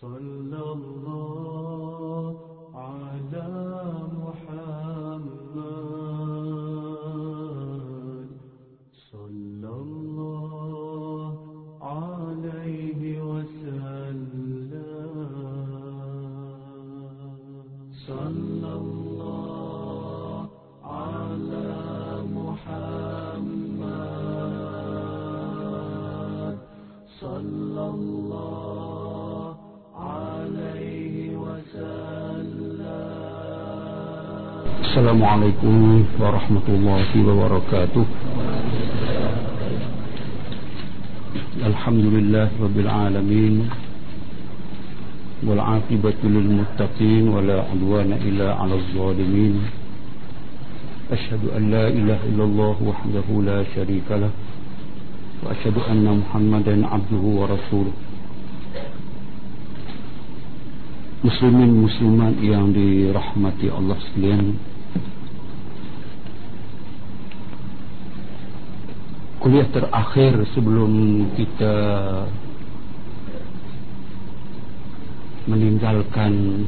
صلى الله السلام عليكم ورحمة الله وبركاته. الحمد لله رب العالمين والعاقبة للمتقين ولا عدوان إلا على الظالمين. أشهد أن لا إله إلا الله وحده لا شريك له وأشهد أن محمدا عبده ورسوله. Muslimin muslimat yang dirahmati Allah sekalian. Kuliah terakhir sebelum kita meninggalkan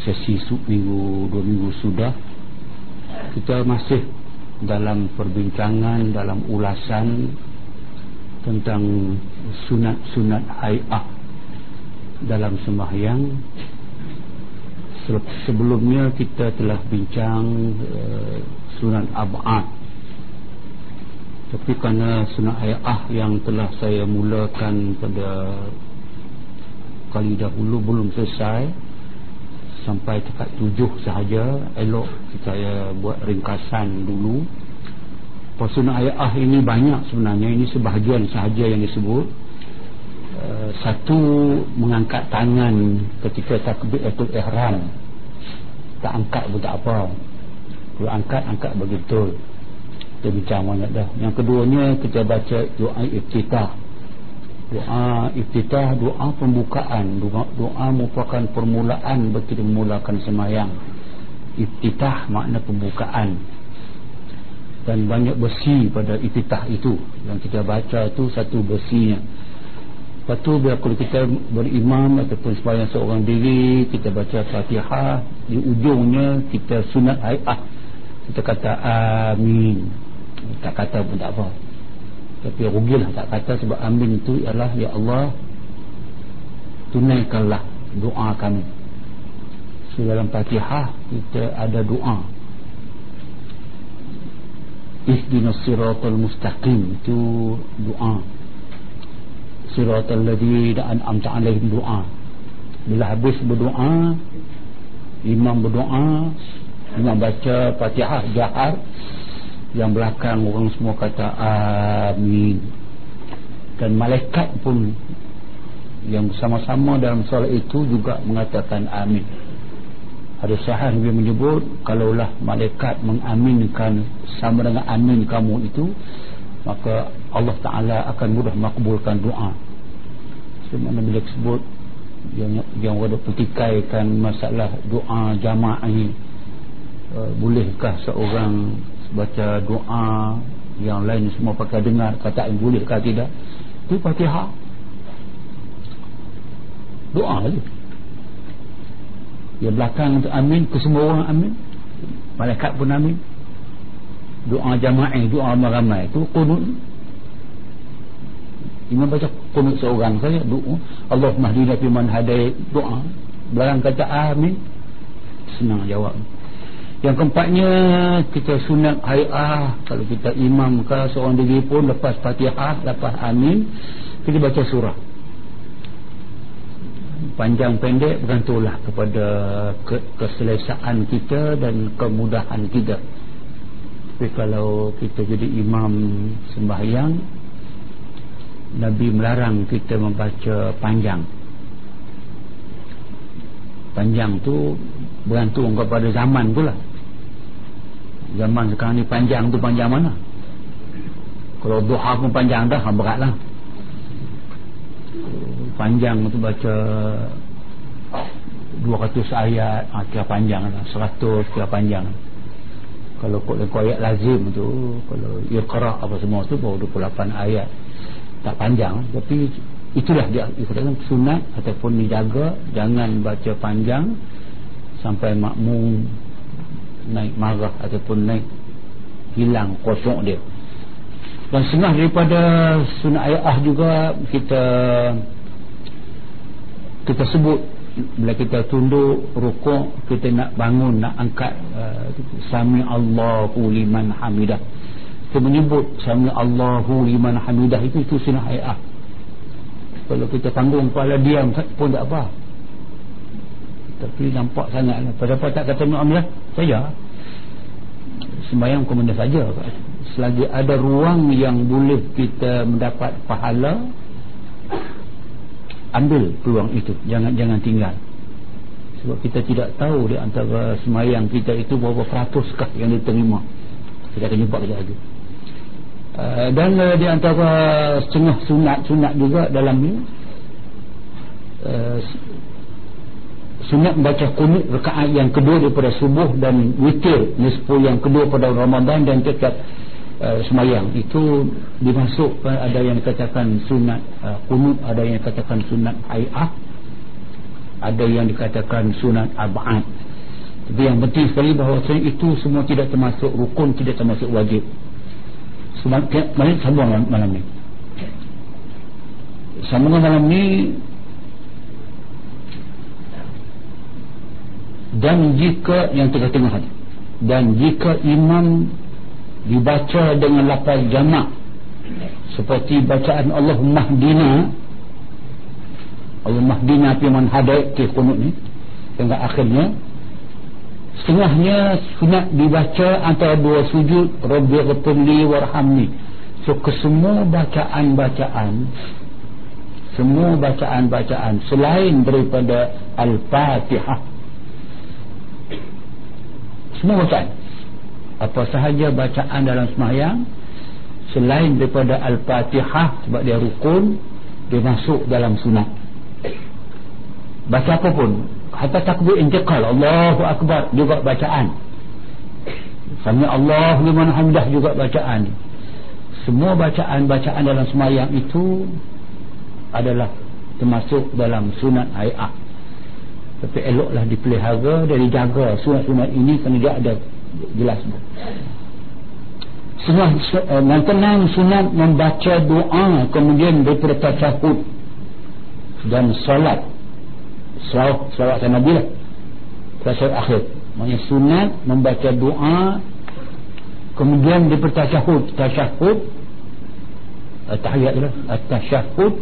sesi minggu dua minggu sudah kita masih dalam perbincangan dalam ulasan tentang sunat-sunat hayah dalam sembahyang. Sebelumnya kita telah bincang uh, sunat ab'ad tapi kerana sunat hayah yang telah saya mulakan pada kali dahulu belum selesai sampai dekat tujuh sahaja elok saya buat ringkasan dulu. Sunat ayah ini banyak sebenarnya ini sebahagian sahaja yang disebut. Uh, satu mengangkat tangan ketika takbiratul ihram. Tak angkat pun tak apa. Kalau angkat angkat begitu kita bincang banyak dah. Yang keduanya kita baca doa iftitah. Doa iftitah doa pembukaan. Doa, doa merupakan permulaan bagi memulakan semayang. Iftitah makna pembukaan. Dan banyak besi pada iftitah itu. Yang kita baca itu satu besinya. Lepas bila kalau kita berimam ataupun sepanjang seorang diri kita baca fatihah di ujungnya kita sunat hayat kita kata amin tak kata pun tak apa. Tapi rugilah tak kata sebab amin itu ialah ya Allah tunaikanlah doa kami. So dalam fatihah kita ada doa. Ihdinas siratal mustaqim. Itu doa. Siratal ladzi an'amta alaihim doa. Bila habis berdoa imam berdoa imam baca fatihah jahar yang belakang orang semua kata amin. Dan malaikat pun yang bersama-sama dalam solat itu juga mengatakan amin. Ada sahih Nabi menyebut kalaulah malaikat mengaminkan sama dengan amin kamu itu maka Allah Ta'ala akan mudah makbulkan doa. Sebagaimana bila sebut yang, yang ada petikaikan masalah doa jamaah ini uh, bolehkah seorang baca doa yang lain semua pakai dengar kata yang bolehkah tidak. Itu fatihah doa saja yang belakang itu amin ke semua orang amin. Malaikat pun amin. Doa jamaah doa ramai-ramai itu kunut. Imam baca kunut seorang saja doa. Allah mahdina fiman hadai doa. Belakang kata amin senang jawab yang keempatnya kita sunat hayah kalau kita imam ke seorang diri pun lepas fatihah lepas amin kita baca surah. Panjang pendek bergantunglah kepada ke keselesaan kita dan kemudahan kita. Tapi kalau kita jadi imam sembahyang Nabi melarang kita membaca panjang. Panjang tu bergantung kepada zaman tu lah zaman sekarang ni panjang tu panjang mana? Kalau duha pun panjang dah berat lah panjang tu baca 200 ayat ha, kira panjang lah 100 kira panjang. Kalau kau ayat lazim tu kalau iqra apa semua tu baru 28 ayat. Tak panjang tapi itulah dia dikatakan sunat ataupun dijaga jangan baca panjang sampai makmum naik marah ataupun naik hilang kosong dia. Dan setengah daripada sunat ayat juga kita kita sebut bila kita tunduk rukuk kita nak bangun nak angkat uh, sami Allahu liman hamidah. Kita menyebut sami Allahu liman hamidah itu itu sunat ayat kalau kita tanggung kepala diam pun tak apa tapi nampak sangat pada apa tak kata Allah saya. Sembahyang komanda saja. Selagi ada ruang yang boleh kita mendapat pahala ambil peluang itu. Jangan jangan tinggal. Sebab kita tidak tahu di antara semayang kita itu berapa peratuskah yang diterima. Kita akan jumpa kejap lagi. Uh, dan uh, di antara setengah sunat-sunat juga dalam ini uh, sunat membaca kunut rekaat yang kedua daripada subuh dan witir nisfu yang kedua pada Ramadan dan tetap uh, semayang. Itu dimasuk uh, ada yang dikatakan sunat uh, kunut ada yang dikatakan sunat ayah ada yang dikatakan sunat ab'ad. Tapi yang penting sekali bahawa itu semua tidak termasuk rukun tidak termasuk wajib. Malam sambung malam ni. Sambungan malam ni dan jika yang tengah-tengah dan jika imam dibaca dengan lapar jamak seperti bacaan Allah Mahdina Allah Mahdina firman hadai ke kunut ni hingga akhirnya setengahnya sunat dibaca antara dua sujud Rabbi ghafirli warhamni. So kesemua bacaan-bacaan semua bacaan-bacaan selain daripada Al-Fatihah semua bacaan apa sahaja bacaan dalam semayang selain daripada Al-Fatihah sebab dia rukun dia masuk dalam sunat. Baca apa pun. Hatta takbir intiqal Allahu Akbar juga bacaan. Sami Allah liman hamdah juga bacaan. Semua bacaan-bacaan dalam semayang itu adalah termasuk dalam sunat ayat tapi eloklah dipelihara dan dijaga. Sunat-sunat ini kerana dia ada jelas. Sunat uh, mantenang sunat membaca doa kemudian daripada tasyahud dan salat salawat salawat Nabi lah. Tasyahud akhir. Maksudnya sunat membaca doa kemudian daripada tasyahud tasyahud uh, tahiyat lah. Tasyahud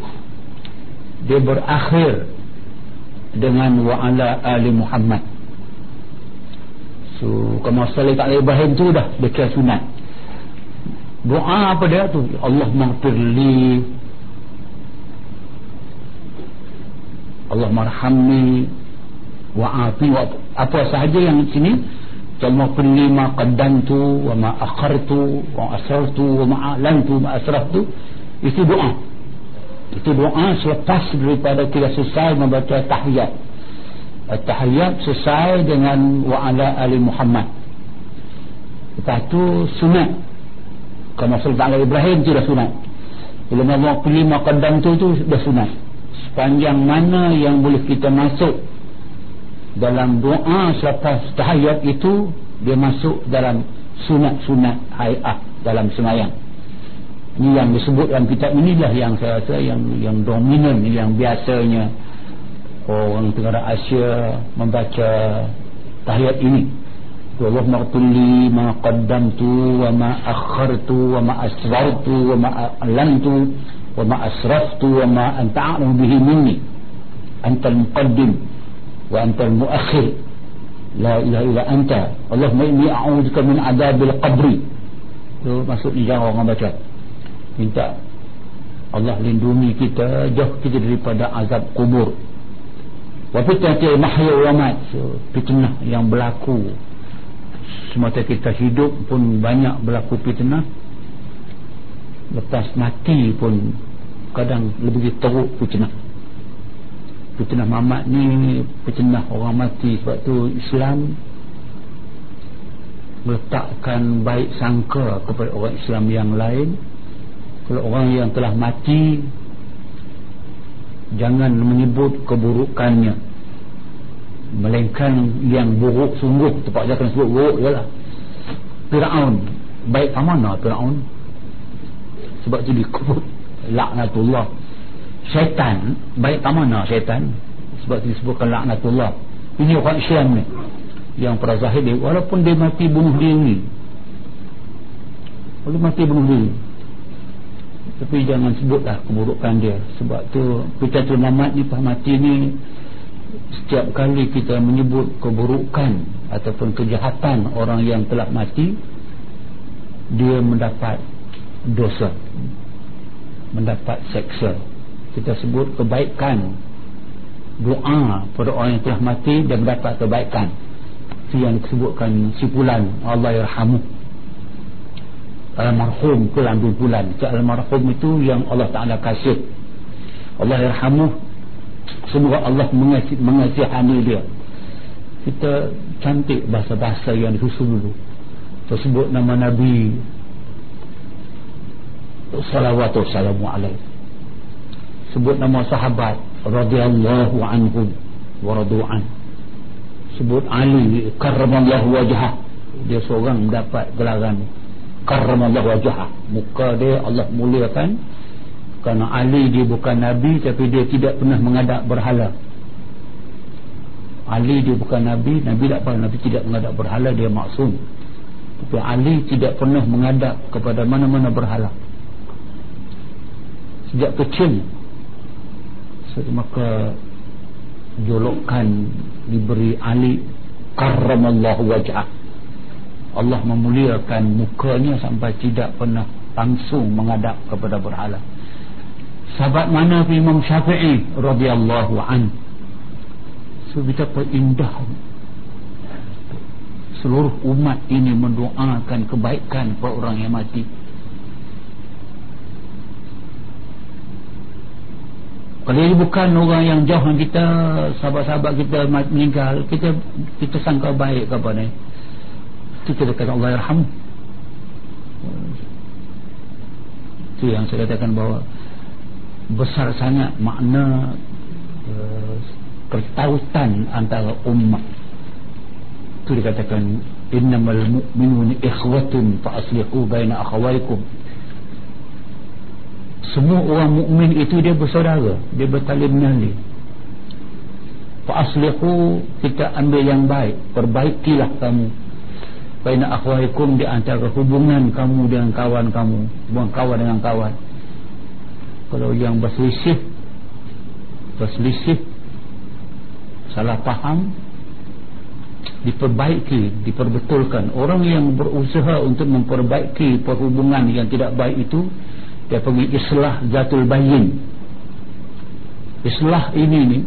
dia berakhir dengan wa'ala ali Muhammad So kalau salih tak Ibrahim tu dah dekat sunat. Doa apa dia tu? Allah maghfirli. Allah marhamni wa'afi wa apa sahaja yang sini Allah pilih ma qaddamtu wa ma akhartu wa asrartu wa ma a'lantu ma asraftu itu doa itu doa selepas daripada kita selesai membaca tahiyat. At-Tahiyyat selesai dengan wa'ala ali Muhammad. Lepas tu sunat. Kalau masalah ta'ala Ibrahim tu dah sunat. Bila Allah pilih maqaddam tu tu dah sunat. Sepanjang mana yang boleh kita masuk dalam doa selepas tahayyat itu dia masuk dalam sunat-sunat hayat dalam semayang ini yang disebut dalam kitab inilah yang saya rasa yang yang dominan yang biasanya orang Tenggara Asia membaca tahiyat ini. Allah maghfirli ma qaddamtu wa ma akhartu wa ma asrartu wa ma alantu wa ma asraftu wa ma anta a'lamu bihi minni. Anta al-muqaddim wa anta al-muakhir la ilaha illa anta. Allahumma inni a'udzubika min adabil qabri. Itu jangan orang baca minta Allah lindungi kita jauh kita daripada azab kubur. Wa fitnatil mahya wa mat fitnah yang berlaku. Semasa kita hidup pun banyak berlaku fitnah. Lepas mati pun kadang lebih teruk fitnah. Fitnah mamat ni fitnah orang mati sebab tu Islam meletakkan baik sangka kepada orang Islam yang lain kalau orang yang telah mati jangan menyebut keburukannya. Melainkan yang buruk sungguh terpaksa kena sebut buruk je lah baik ke mana Fir'aun. Sebab tu dikubur laknatullah. Syaitan baik ke mana syaitan. Sebab tu disebutkan laknatullah. Ini orang Islam ni yang para zahir dia walaupun dia mati bunuh diri walaupun mati bunuh diri tapi jangan sebutlah keburukan dia. Sebab tu kita tu mamat ni pas mati ni setiap kali kita menyebut keburukan ataupun kejahatan orang yang telah mati dia mendapat dosa. Mendapat seksa. Kita sebut kebaikan. Doa pada orang yang telah mati dia mendapat kebaikan. Itu yang disebutkan sipulan Allah yarhamu almarhum ke ambil bulan. Almarhum itu yang Allah Ta'ala kasih. Allah yarhamu semoga Allah mengasih, mengasihani dia. Kita cantik bahasa-bahasa yang disusul dulu. Tersebut nama Nabi. Salawatu salamu alaih. Sebut nama sahabat. Radiyallahu anhum. Wa radu'an sebut Ali karramallahu wajah dia seorang mendapat gelaran karramallahu wajah muka dia Allah muliakan. Kerana Ali dia bukan Nabi tapi dia tidak pernah mengadap berhala. Ali dia bukan Nabi Nabi tak pernah. Nabi tidak mengadap berhala dia maksum. Tapi Ali tidak pernah mengadap kepada mana-mana berhala. Sejak kecil maka jolokan diberi Ali karramallahu wajah Allah memuliakan mukanya sampai tidak pernah langsung mengadap kepada berhala. Sahabat mana Imam Syafi'i radhiyallahu an? So betapa indah. Seluruh umat ini mendoakan kebaikan kepada orang yang mati. Kalau ini bukan orang yang jauh kita sahabat-sahabat kita meninggal kita kita sangka baik kepada ni kita dekat Allah Yarham itu yang saya katakan bahawa besar sangat makna uh, pertautan antara umat itu dikatakan innamal mu'minun ikhwatun fa aslihu baina akhawaykum semua orang mukmin itu dia bersaudara dia bertali menali fa aslihu kita ambil yang baik perbaikilah kamu baina akhawaykum di antara hubungan kamu dengan kawan kamu. Hubungan kawan dengan kawan. Kalau yang berselisih berselisih salah faham diperbaiki diperbetulkan. Orang yang berusaha untuk memperbaiki perhubungan yang tidak baik itu dia panggil islah zatul bayin islah ini ni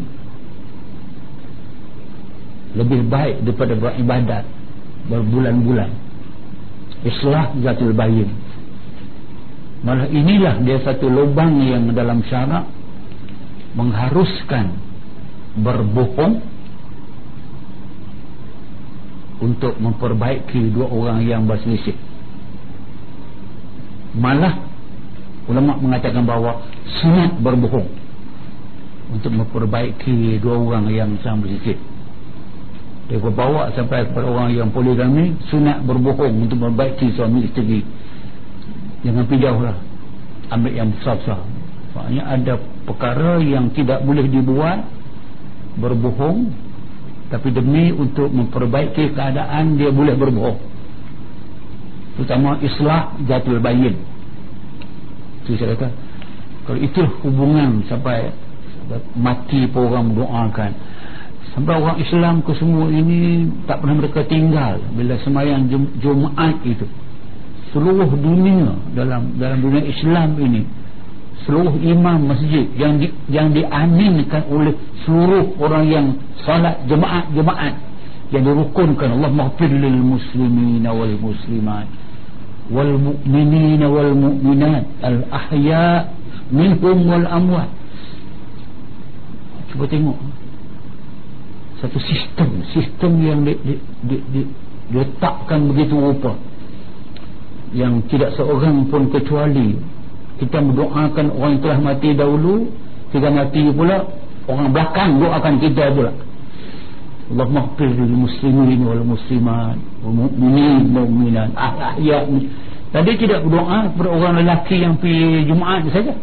lebih baik daripada beribadat berbulan-bulan. Islah zatul bayin. Malah inilah dia satu lubang yang dalam syarak mengharuskan berbohong untuk memperbaiki dua orang yang berselisih. Malah ulama mengatakan bahawa sunat berbohong untuk memperbaiki dua orang yang sama berselisih dia bawa sampai kepada orang yang poligami sunat berbohong untuk memperbaiki suami isteri. Jangan pergi jauh lah. Ambil yang besar-besar. Maknanya ada perkara yang tidak boleh dibuat berbohong tapi demi untuk memperbaiki keadaan dia boleh berbohong. Terutama islah jatul bayin. Itu saya kata. Kalau itu hubungan sampai mati pun orang mendoakan sampai orang Islam ke semua ini tak pernah mereka tinggal bila semayang Jumaat itu. Seluruh dunia dalam dalam dunia Islam ini seluruh imam masjid yang di, yang diaminkan oleh seluruh orang yang salat jemaat-jemaat yang dirukunkan Allah maghfir lil muslimin wal muslimat wal mu'minin wal mu'minat al ahya minhum wal amwat. Cuba tengok satu sistem sistem yang di, di, di, di, diletakkan begitu rupa yang tidak seorang pun kecuali kita mendoakan orang yang telah mati dahulu kita mati pula orang belakang doakan kita pula. Allah maghfir lil muslimin wal muslimat wal mu'minin wal mu'minat ahya tadi tidak berdoa kepada orang lelaki yang pergi Jumaat saja.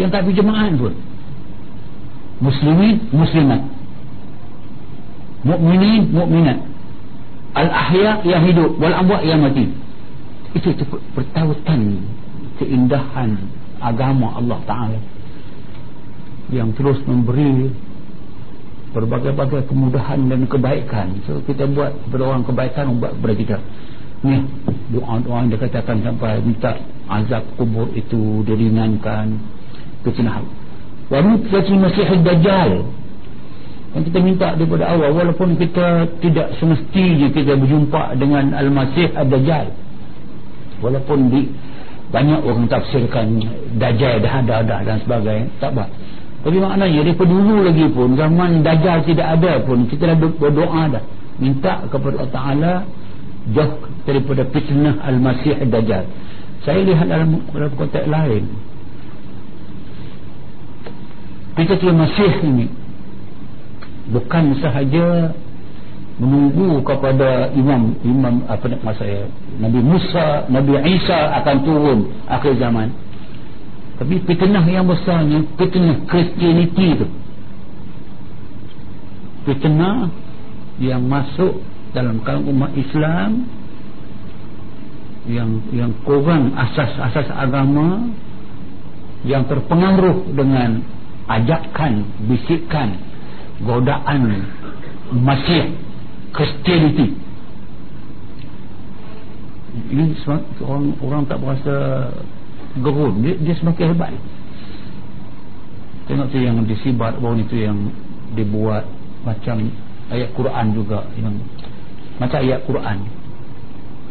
Yang tak pergi Jumaat pun muslimin muslimat. Mu'minin mu'minat. Al ahya yang hidup. Wal amwat yang mati. Itu, itu pertautan keindahan agama Allah Ta'ala yang terus memberi berbagai-bagai kemudahan dan kebaikan. So kita buat kepada orang kebaikan buat kepada kita. Ni doa-doa yang dikatakan sampai minta azab kubur itu diringankan. Kecenah wa mutlatul masih dajjal. Yang kita minta daripada awal walaupun kita tidak semestinya kita berjumpa dengan al-masih ad-dajjal. Walaupun di banyak orang tafsirkan dajjal dah ada dah dan sebagainya tak apa tapi maknanya daripada dulu lagi pun zaman dajjal tidak ada pun kita dah berdoa dah. Minta kepada Allah Ta'ala jauh daripada fitnah al-masih ad-dajjal. Saya lihat dalam, dalam konteks lain fitnah al-masih ini bukan sahaja menunggu kepada imam imam apa nak saya Nabi Musa Nabi Isa akan turun akhir zaman. Tapi fitnah yang besarnya fitnah Christianity tu. Fitnah yang masuk dalam kalangan umat Islam yang yang kurang asas-asas agama yang terpengaruh dengan ajakan bisikan godaan masih Christianity. Ini orang orang tak berasa gerun. Dia, dia semakin hebat. Tengok tu yang disibat bawah itu yang dibuat macam ayat Quran juga yang macam ayat Quran.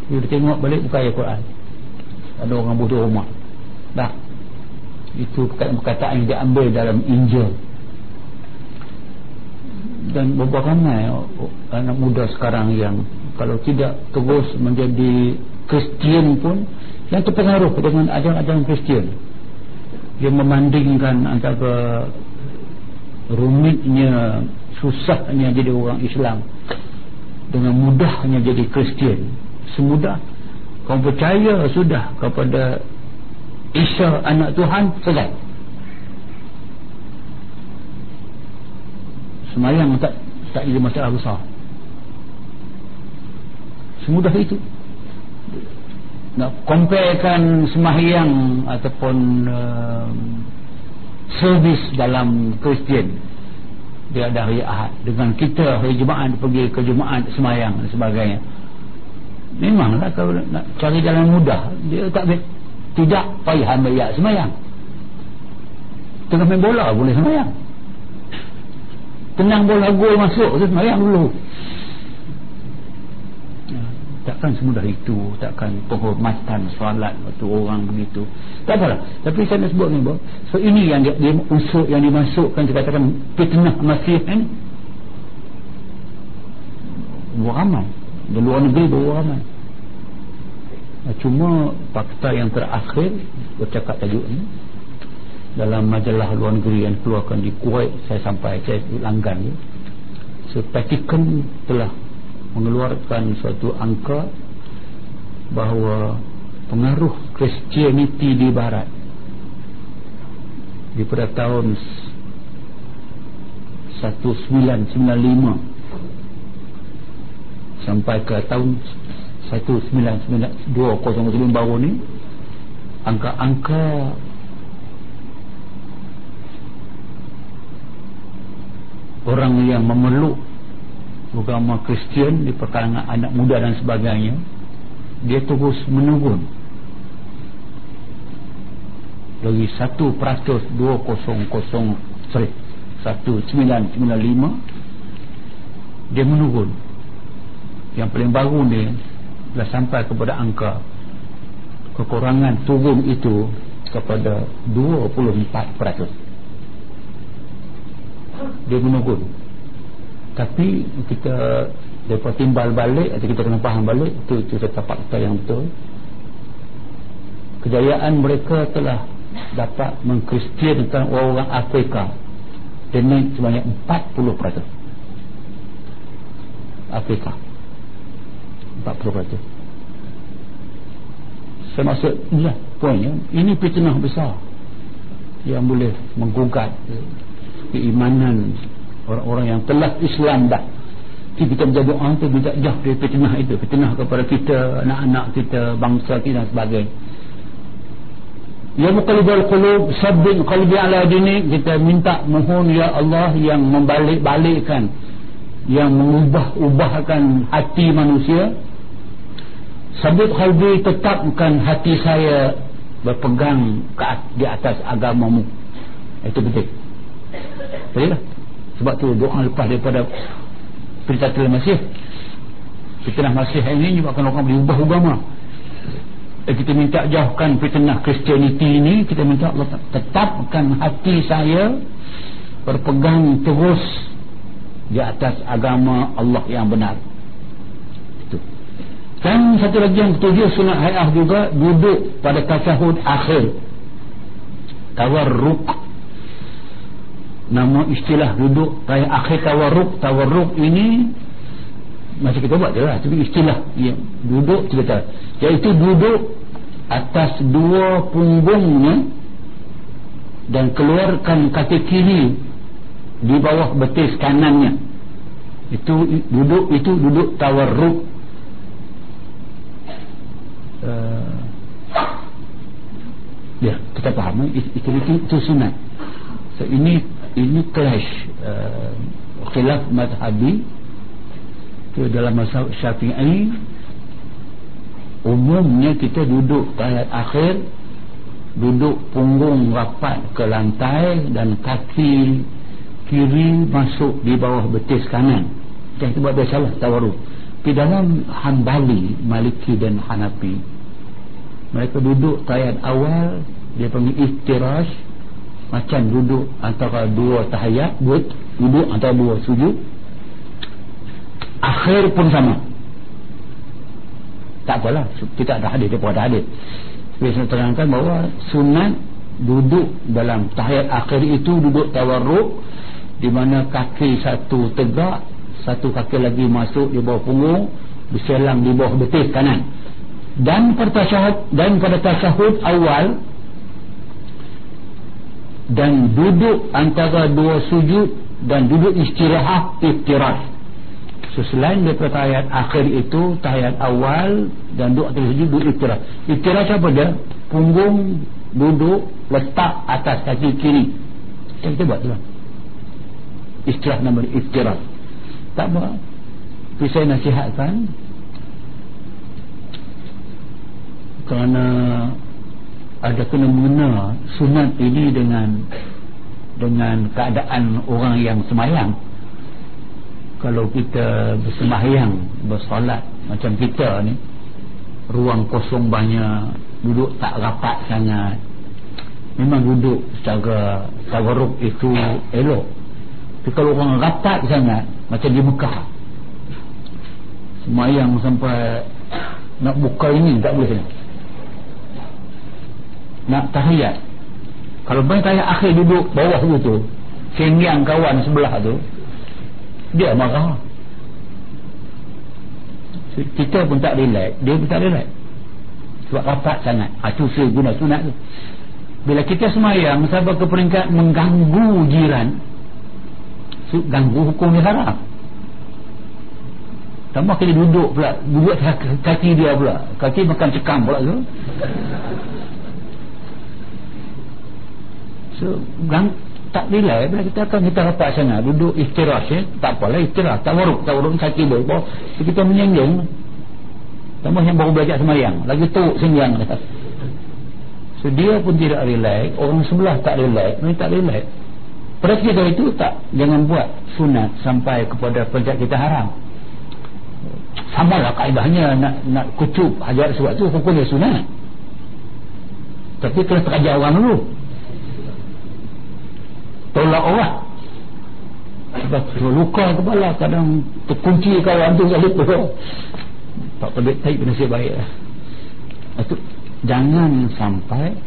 Dia tengok balik bukan ayat Quran. Ada orang bodoh rumah. Dah itu perkataan yang diambil dalam Injil. Dan beberapa ramai anak muda sekarang yang kalau tidak terus menjadi Kristian pun yang terpengaruh dengan ajaran-ajaran Kristian. Yang memandingkan antara rumitnya susahnya jadi orang Islam dengan mudahnya jadi Kristian. Semudah kau percaya sudah kepada Isa anak Tuhan selesai. Semayang tak tak ada masalah besar. Semudah itu. Nak comparekan sembahyang ataupun uh, servis dalam Kristian. Dia ada hari Ahad. Dengan kita hari Jumaat pergi ke Jumaat sembahyang dan sebagainya. Memanglah kalau nak cari jalan mudah. Dia tak tidak payah ambil ya sembahyang tengah main bola boleh sembahyang tenang bola gol masuk tu semayang dulu. Ya, takkan semudah itu takkan penghormatan solat waktu orang begitu. Tak apalah. Tapi saya nak sebut ni bahawa so ini yang dia, dia unsur yang dimasukkan kita katakan fitnah masih ini ramai di luar negeri bawa ramai cuma fakta yang terakhir bercakap tajuk ni dalam majalah luar negeri yang keluarkan di Kuwait saya sampai saya langgan ya. so Vatican telah mengeluarkan suatu angka bahawa pengaruh Christianity di barat di pada tahun 1995 sampai ke tahun 1992 baru ni angka-angka orang yang memeluk agama Kristian di perkalangan anak muda dan sebagainya dia terus menurun. Dari 1% 200 sorry 1995 dia menurun. Yang paling baru ni dah sampai kepada angka. Kekurangan turun itu kepada 24% dia menurun. Tapi kita dapat timbal balik atau kita kena faham balik itu, kata fakta yang betul. Kejayaan mereka telah dapat mengkristiankan orang Afrika naik sebanyak 40% Afrika 40% saya maksud inilah poinnya ini fitnah besar yang boleh menggugat keimanan orang-orang yang telah Islam dah. Kita menjadi orang itu tidak jauh dari fitnah itu fitnah kepada kita anak-anak kita bangsa kita dan sebagainya. Ya muqallibal qulub sabbin qalbi ala dini kita minta mohon ya Allah yang membalik-balikkan yang mengubah-ubahkan hati manusia sabit qalbi tetapkan hati saya berpegang ke di atas agamamu. Itu betul betul tak? sebab tu doa lepas daripada perintah Masih. Fitnah Masih ini menyebabkan orang berubah agama. Dan kita minta jauhkan fitnah Kristianiti ini kita minta Allah tetapkan hati saya berpegang terus di atas agama Allah yang benar dan satu lagi yang ketujuh sunat hayah juga duduk pada tasahud akhir. Tawarruk. Nama istilah duduk pada akhir tawarruk. Tawarruk ini masih kita buat je lah. Tapi istilah yang duduk kita. Iaitu duduk atas dua punggungnya dan keluarkan kaki kiri di bawah betis kanannya. Itu duduk itu duduk tawarruk uh, ya kita faham itu itu, itu, itu sunat. So, ini ini clash uh, khilaf madhabi itu dalam masalah syafi'i. Umumnya kita duduk pada akhir duduk punggung rapat ke lantai dan kaki kiri masuk di bawah betis kanan. Itu buat biasalah tawaruh di dalam hambali maliki dan hanapi mereka duduk tayat awal dia panggil istirash macam duduk antara dua tahayat buat duduk antara dua sujud. Akhir pun sama. Tak apalah kita ada hadis dia pun ada hadis. Saya terangkan bahawa sunat duduk dalam tahiyat akhir itu duduk tawarruk di mana kaki satu tegak satu kaki lagi masuk di bawah punggung berselang di bawah betis kanan dan pada tasyahud dan pada tasyahud awal dan duduk antara dua sujud dan duduk istirahat istirahat So, selain daripada tahiyat akhir itu tahiyat awal dan duduk atas sujud duduk istirahat istirahat siapa dia? punggung duduk letak atas kaki kiri. Yang kita buat tu lah istirahat nama dia istirahat tak apa. Tapi saya nasihatkan kerana ada kena mengena sunat ini dengan dengan keadaan orang yang semayang. Kalau kita bersembahyang bersolat macam kita ni ruang kosong banyak duduk tak rapat sangat memang duduk secara tawaruk itu elok. Tapi kalau orang rapat sangat macam di Mekah semayang sampai nak buka ini tak boleh sangat nak tahiyat. Kalau banyak tahiyat akhir duduk bawah tu senggiang kawan sebelah tu dia marah. Kita pun tak relax. Dia pun tak relax. Sebab rapat sangat. Ha, itu saya guna sunat tu. Bila kita semayang sampai ke peringkat mengganggu jiran. Ganggu hukum ni haram. Tambah kita duduk pula duduk kaki dia pula. Kaki makan cekam pula tu so tak nilai bila kita akan kita rapat sana duduk istirahat ya tak apalah istirahat. Tawaruk tawaruk kaki boleh. Bawa kita menyenggeng tambah yang baru belajar semayang. Lagi teruk senggang so dia pun tidak relax. Orang sebelah tak relax. Mereka tak relax. Pada kita itu tak. Jangan buat sunat sampai kepada pencak kita haram. Sama lah kaedahnya nak nak kucuk hajat sebab tu hukumnya sunat. Tapi kena terajar orang dulu tolak orang. Sebab luka kepala kadang terkunci kawan tu kali tu tak perlu taik nasib baik lah. Itu jangan sampai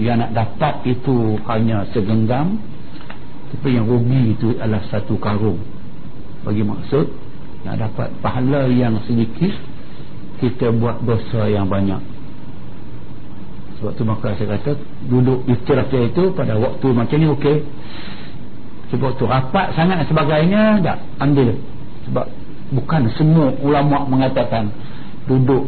yang nak dapat itu hanya segenggam tapi yang rugi itu adalah satu karung. Bagi maksud nak dapat pahala yang sedikit kita buat dosa yang banyak sebab tu maka saya kata duduk istiraf dia itu pada waktu macam ni okey. Sebab tu rapat sangat dan sebagainya tak ambil. Sebab bukan semua ulama mengatakan duduk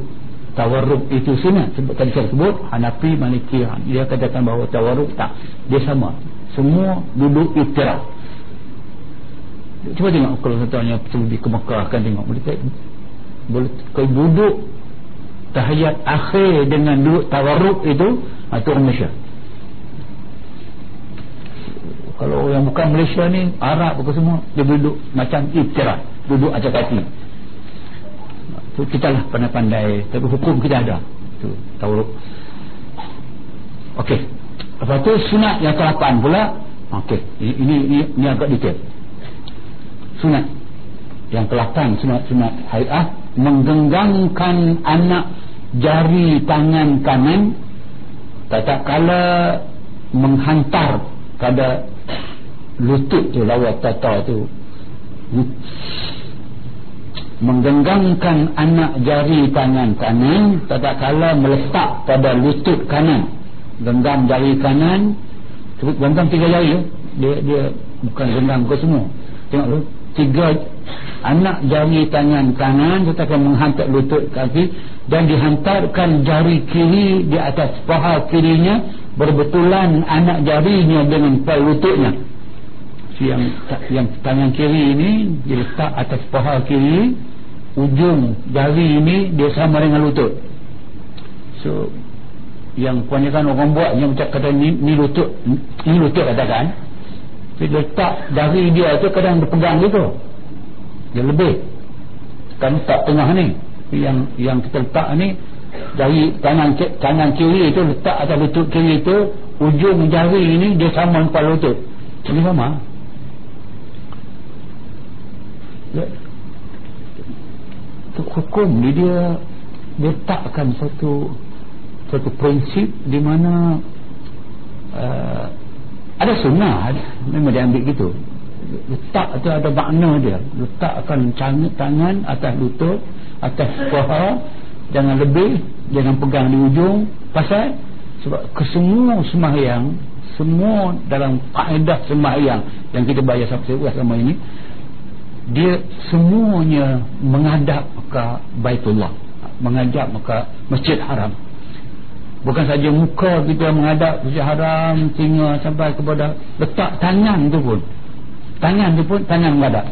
tawarruk itu sunat. Sebab tadi saya sebut Hanafi Maliki dia katakan bahawa tawarruk tak dia sama. Semua duduk istiraf cuba tengok kalau contohnya pergi ke Mekah kan tengok. Boleh boleh kalau duduk tahiyat akhir dengan duduk tawarruk itu itu orang Malaysia. Kalau yang bukan Malaysia ni Arab bukan semua dia duduk macam iftirah duduk acak kaki tu kita lah pandai-pandai tapi hukum kita ada. Tu tawarruk. Ok lepas tu sunat yang ke-8 pula ok ini, ini, ini, ini agak detail. Sunat. Yang ke-8 sunat-sunat hayat menggenggamkan anak jari tangan kanan tak kala menghantar pada lutut tu lawa tata tu menggenggamkan anak jari tangan kanan tak kala meletak pada lutut kanan genggam jari kanan genggam tiga jari dia dia bukan genggam ke semua tengok tu tiga anak jari tangan kanan akan menghantar lutut kaki dan dihantarkan jari kiri di atas paha kirinya berbetulan anak jarinya dengan paha lututnya. Yang yang tangan kiri ini diletak atas paha kiri ujung jari ini dia sama dengan lutut. So yang kebanyakan orang buat yang macam kata ni, ni lutut ni lutut katakan dia letak jari dia tu kadang berpegang gitu dia lebih. Kan tak tengah ni. Yang yang kita letak ni dari kanan kanan kiri itu letak atas lutut kiri itu ujung jari ini dia sama dengan lutut. Ini sama? Ya. hukum ni dia letakkan satu satu prinsip di mana uh, ada sunnah. Memang dia ambil gitu letak tu ada makna dia. Letakkan tangan atas lutut atas paha. Jangan lebih jangan pegang di ujung. Pasal sebab kesemua sembahyang semua dalam kaedah sembahyang yang kita bayar sampai sama ini dia semuanya menghadap ke Baitullah menghadap ke Masjid Haram. Bukan saja muka kita menghadap Masjid Haram tinggal sampai kepada letak tangan tu pun tangan dia pun tangan menghadap.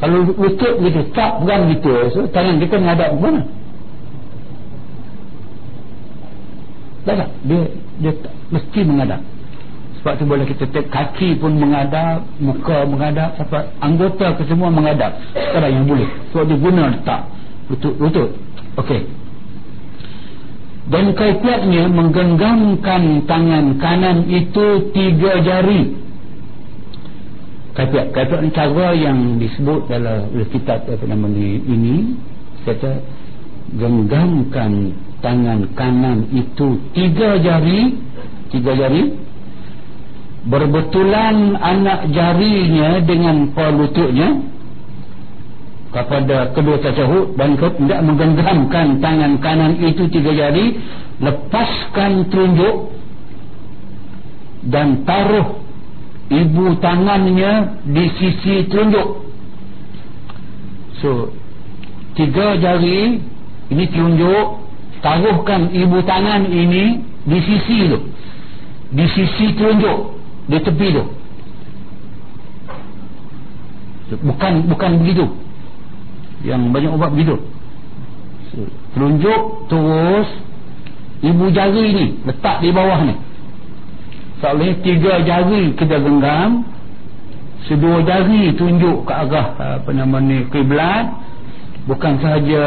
Kalau lutut gitu tak pegang gitu so, tangan kita menghadap ke mana? Tak tak dia, dia tak, mesti menghadap. Sebab tu boleh kita take kaki pun menghadap muka menghadap sampai anggota ke semua menghadap sekarang yang boleh. Sebab dia guna letak lutut lutut. Ok dan kaitannya menggenggamkan tangan kanan itu tiga jari kata kata cara yang disebut dalam kitab apa nama ini kata genggamkan tangan kanan itu tiga jari tiga jari berbetulan anak jarinya dengan pelututnya kepada kedua tasahud dan tidak menggenggamkan tangan kanan itu tiga jari lepaskan telunjuk dan taruh ibu tangannya di sisi telunjuk so tiga jari ini telunjuk taruhkan ibu tangan ini di sisi tu. Di sisi telunjuk di tepi tu. Bukan bukan begitu. Yang banyak ubat begitu. So, telunjuk terus ibu jari ini letak di bawah ni Soalnya tiga jari kita genggam Sedua jari tunjuk ke arah Apa nama ni Kiblat. Bukan sahaja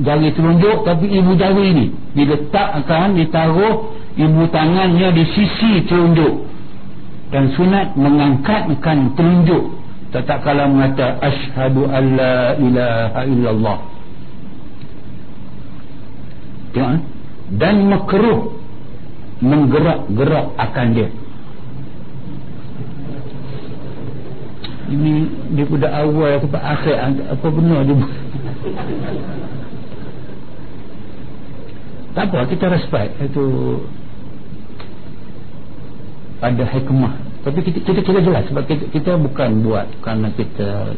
Jari telunjuk Tapi ibu jari ni. Diletakkan Ditaruh Ibu tangannya di sisi telunjuk. Dan sunat Mengangkatkan telunjuk. Tak kala mengata Ashadu an la ilaha illallah. Tengok eh? Dan makruh menggerak-gerak akan dia. Ini daripada awal sampai akhir apa benar dia. Tak apa kita respect. Itu ada hikmah. Tapi kita kita, kita jelas sebab kita, kita bukan buat kerana kita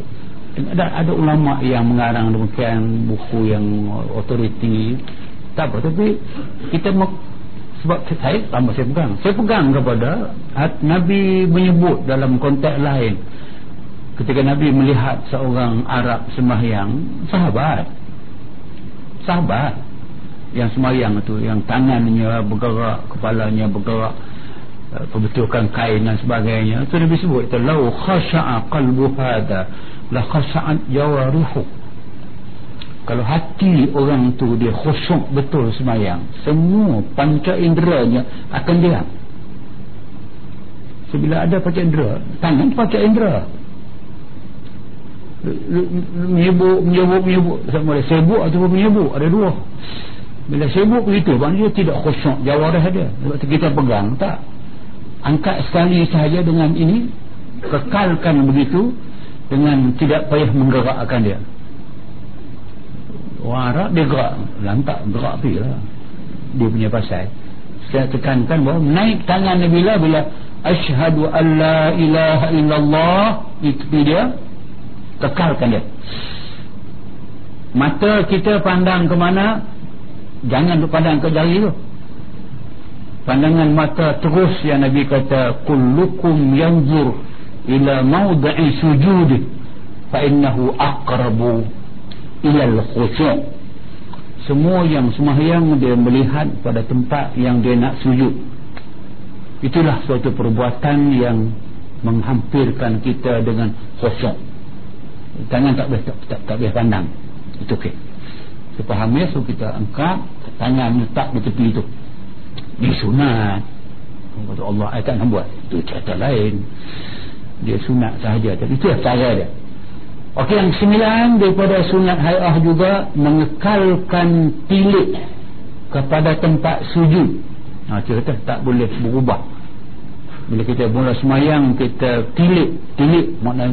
ada ada ulama yang mengarang demikian buku yang otoriti tak apa tapi kita sebab saya tambah saya pegang. Saya pegang kepada Nabi menyebut dalam konteks lain. Ketika Nabi melihat seorang Arab sembahyang sahabat. Sahabat. Yang sembahyang itu yang tangannya bergerak kepalanya bergerak eh, perbetulkan kain dan sebagainya. Itu Nabi sebut itu lau khasha'a qalbu hadha la khasha'at jawarihu kalau hati orang tu dia khusyuk betul sembahyang. Semua panca inderanya akan diam. Sebila ada panca indera tangan panca indera. Menyebut menyebut menyebut sama ada sibuk ataupun menyebut ada dua. Bila sibuk begitu maknanya tidak khusyuk. Jawarah dia sebab kita pegang tak. Angkat sekali sahaja dengan ini kekalkan begitu dengan tidak payah menggerakkan dia orang Arab dia gerak. Lantak gerak pergi lah. Dia punya pasal. Saya tekankan bahawa naik tangan dia bila bila ashadu an la ilaha illallah itu dia kekalkan dia. Mata kita pandang ke mana jangan pandang ke jari tu. Pandangan mata terus yang Nabi kata kullukum yanzur ila mawda'i sujud fa innahu aqrabu ila al-khusyu' semua yang sembahyang dia melihat pada tempat yang dia nak sujud. Itulah suatu perbuatan yang menghampirkan kita dengan khusyuk. Tangan tak boleh tak, tak, tak boleh pandang. Itu okey. Saya faham ya? So kita angkat tangan letak di tepi itu. Di sunat. Allah nak buat. Itu cerita lain. Dia sunat sahaja. Tapi itu cara dia Okey yang sembilan daripada sunat hayah juga mengekalkan tilik kepada tempat sujud. Ha cerita tak boleh berubah. Bila kita mula semayang kita tilik, tilik makna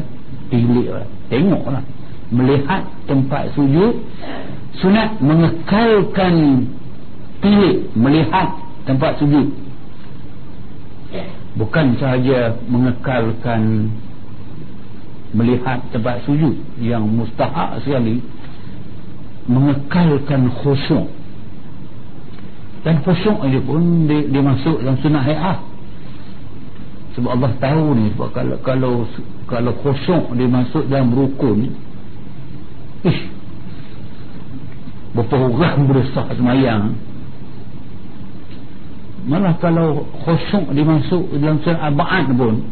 tilik lah tengoklah melihat tempat sujud sunat mengekalkan tilik melihat tempat sujud bukan sahaja mengekalkan melihat tempat sujud yang mustahak sekali mengekalkan khusyuk dan khusyuk ini pun dimasuk dalam sunnah hayah sebab Allah tahu ni sebab kalau kalau kalau khusyuk dia masuk dalam rukun ish berapa orang berusaha semayang. Malah kalau khusyuk dia masuk dalam surah Al-Ba'ad pun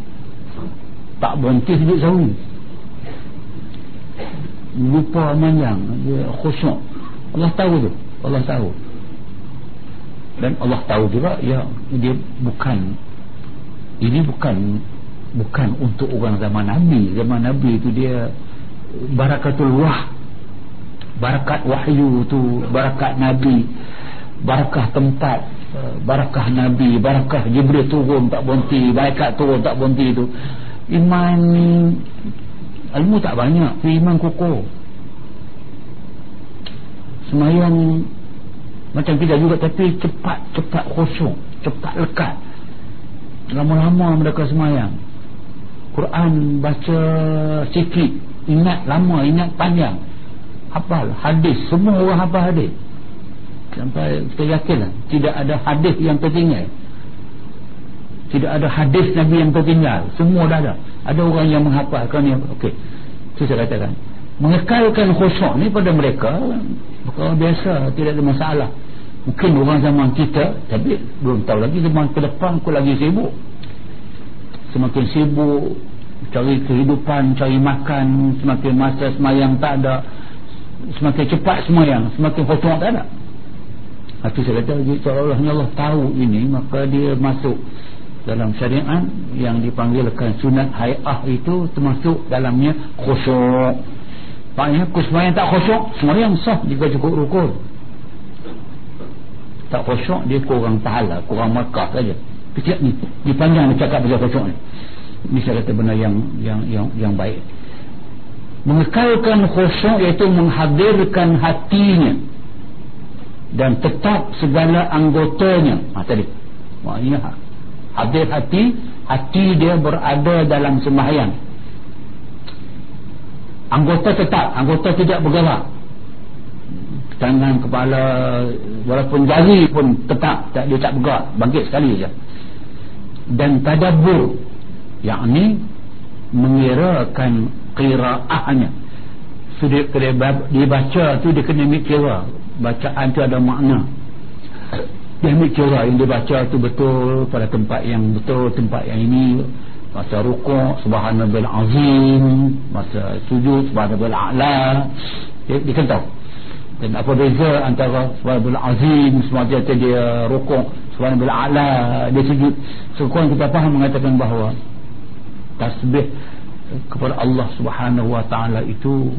tak berhenti sejak sahur. Lupa semayang dia khusyuk Allah tahu tu Allah tahu. Dan Allah tahu juga ya dia bukan ini bukan bukan untuk orang zaman Nabi. Zaman Nabi itu dia barakatul wah barakat wahyu tu barakat Nabi barakah tempat barakah Nabi barakah Jibril turun tak berhenti barakat turun tak berhenti itu iman ilmu tak banyak iman kukuh semayang macam kita juga tapi cepat-cepat khusyuk cepat lekat. Lama-lama mereka semayang. Quran baca sikit ingat lama ingat panjang. Hafal hadis semua orang hafal hadis. Sampai kita yakin tidak ada hadis yang tertinggal tidak ada hadis Nabi yang tertinggal semua dah ada. Ada orang yang menghafalkan ni ok itu saya katakan. Mengekalkan khusyuk ni pada mereka perkara biasa. Tidak ada masalah. Mungkin orang zaman kita tapi belum tahu lagi zaman ke depan aku lagi sibuk. Semakin sibuk cari kehidupan cari makan semakin masa semayang tak ada semakin cepat semayang semakin potong tak ada. Itu saya kata seolah Allah tahu ini maka dia masuk dalam syariat yang dipanggilkan sunat hayah itu termasuk dalamnya khusyuk. Maknanya semayang tak khusyuk semayang sah jika cukup rukun. Tak khusyuk dia kurang pahala kurang markah saja. Kecil ni dipanjang dia cakap pasal khusyuk ni. Ini saya kata benda yang yang yang yang baik. Mengekalkan khusyuk iaitu menghadirkan hatinya dan tetap segala anggotanya. Ha, tadi. Maknanya hadir hati hati dia berada dalam sembahyang. Anggota tetap anggota tidak bergerak. Tangan kepala walaupun jari pun tetap tak dia tak bergerak. Bangkit sekali saja dan tadabbur yakni mengirakan qiraahnya. So dia dibaca tu dia kena mikira bacaan tu ada makna dia mikira yang dibaca tu betul pada tempat yang betul tempat yang ini. Masa rukuk subhanallah azim. Masa sujud subhanallah a'la. Dia, kan tahu. Dan apa beza antara subhanallah azim semasa dia rukuk subhanallah a'la dia sujud. Sekurang kita faham mengatakan bahawa tasbih kepada Allah subhanahu wa ta'ala itu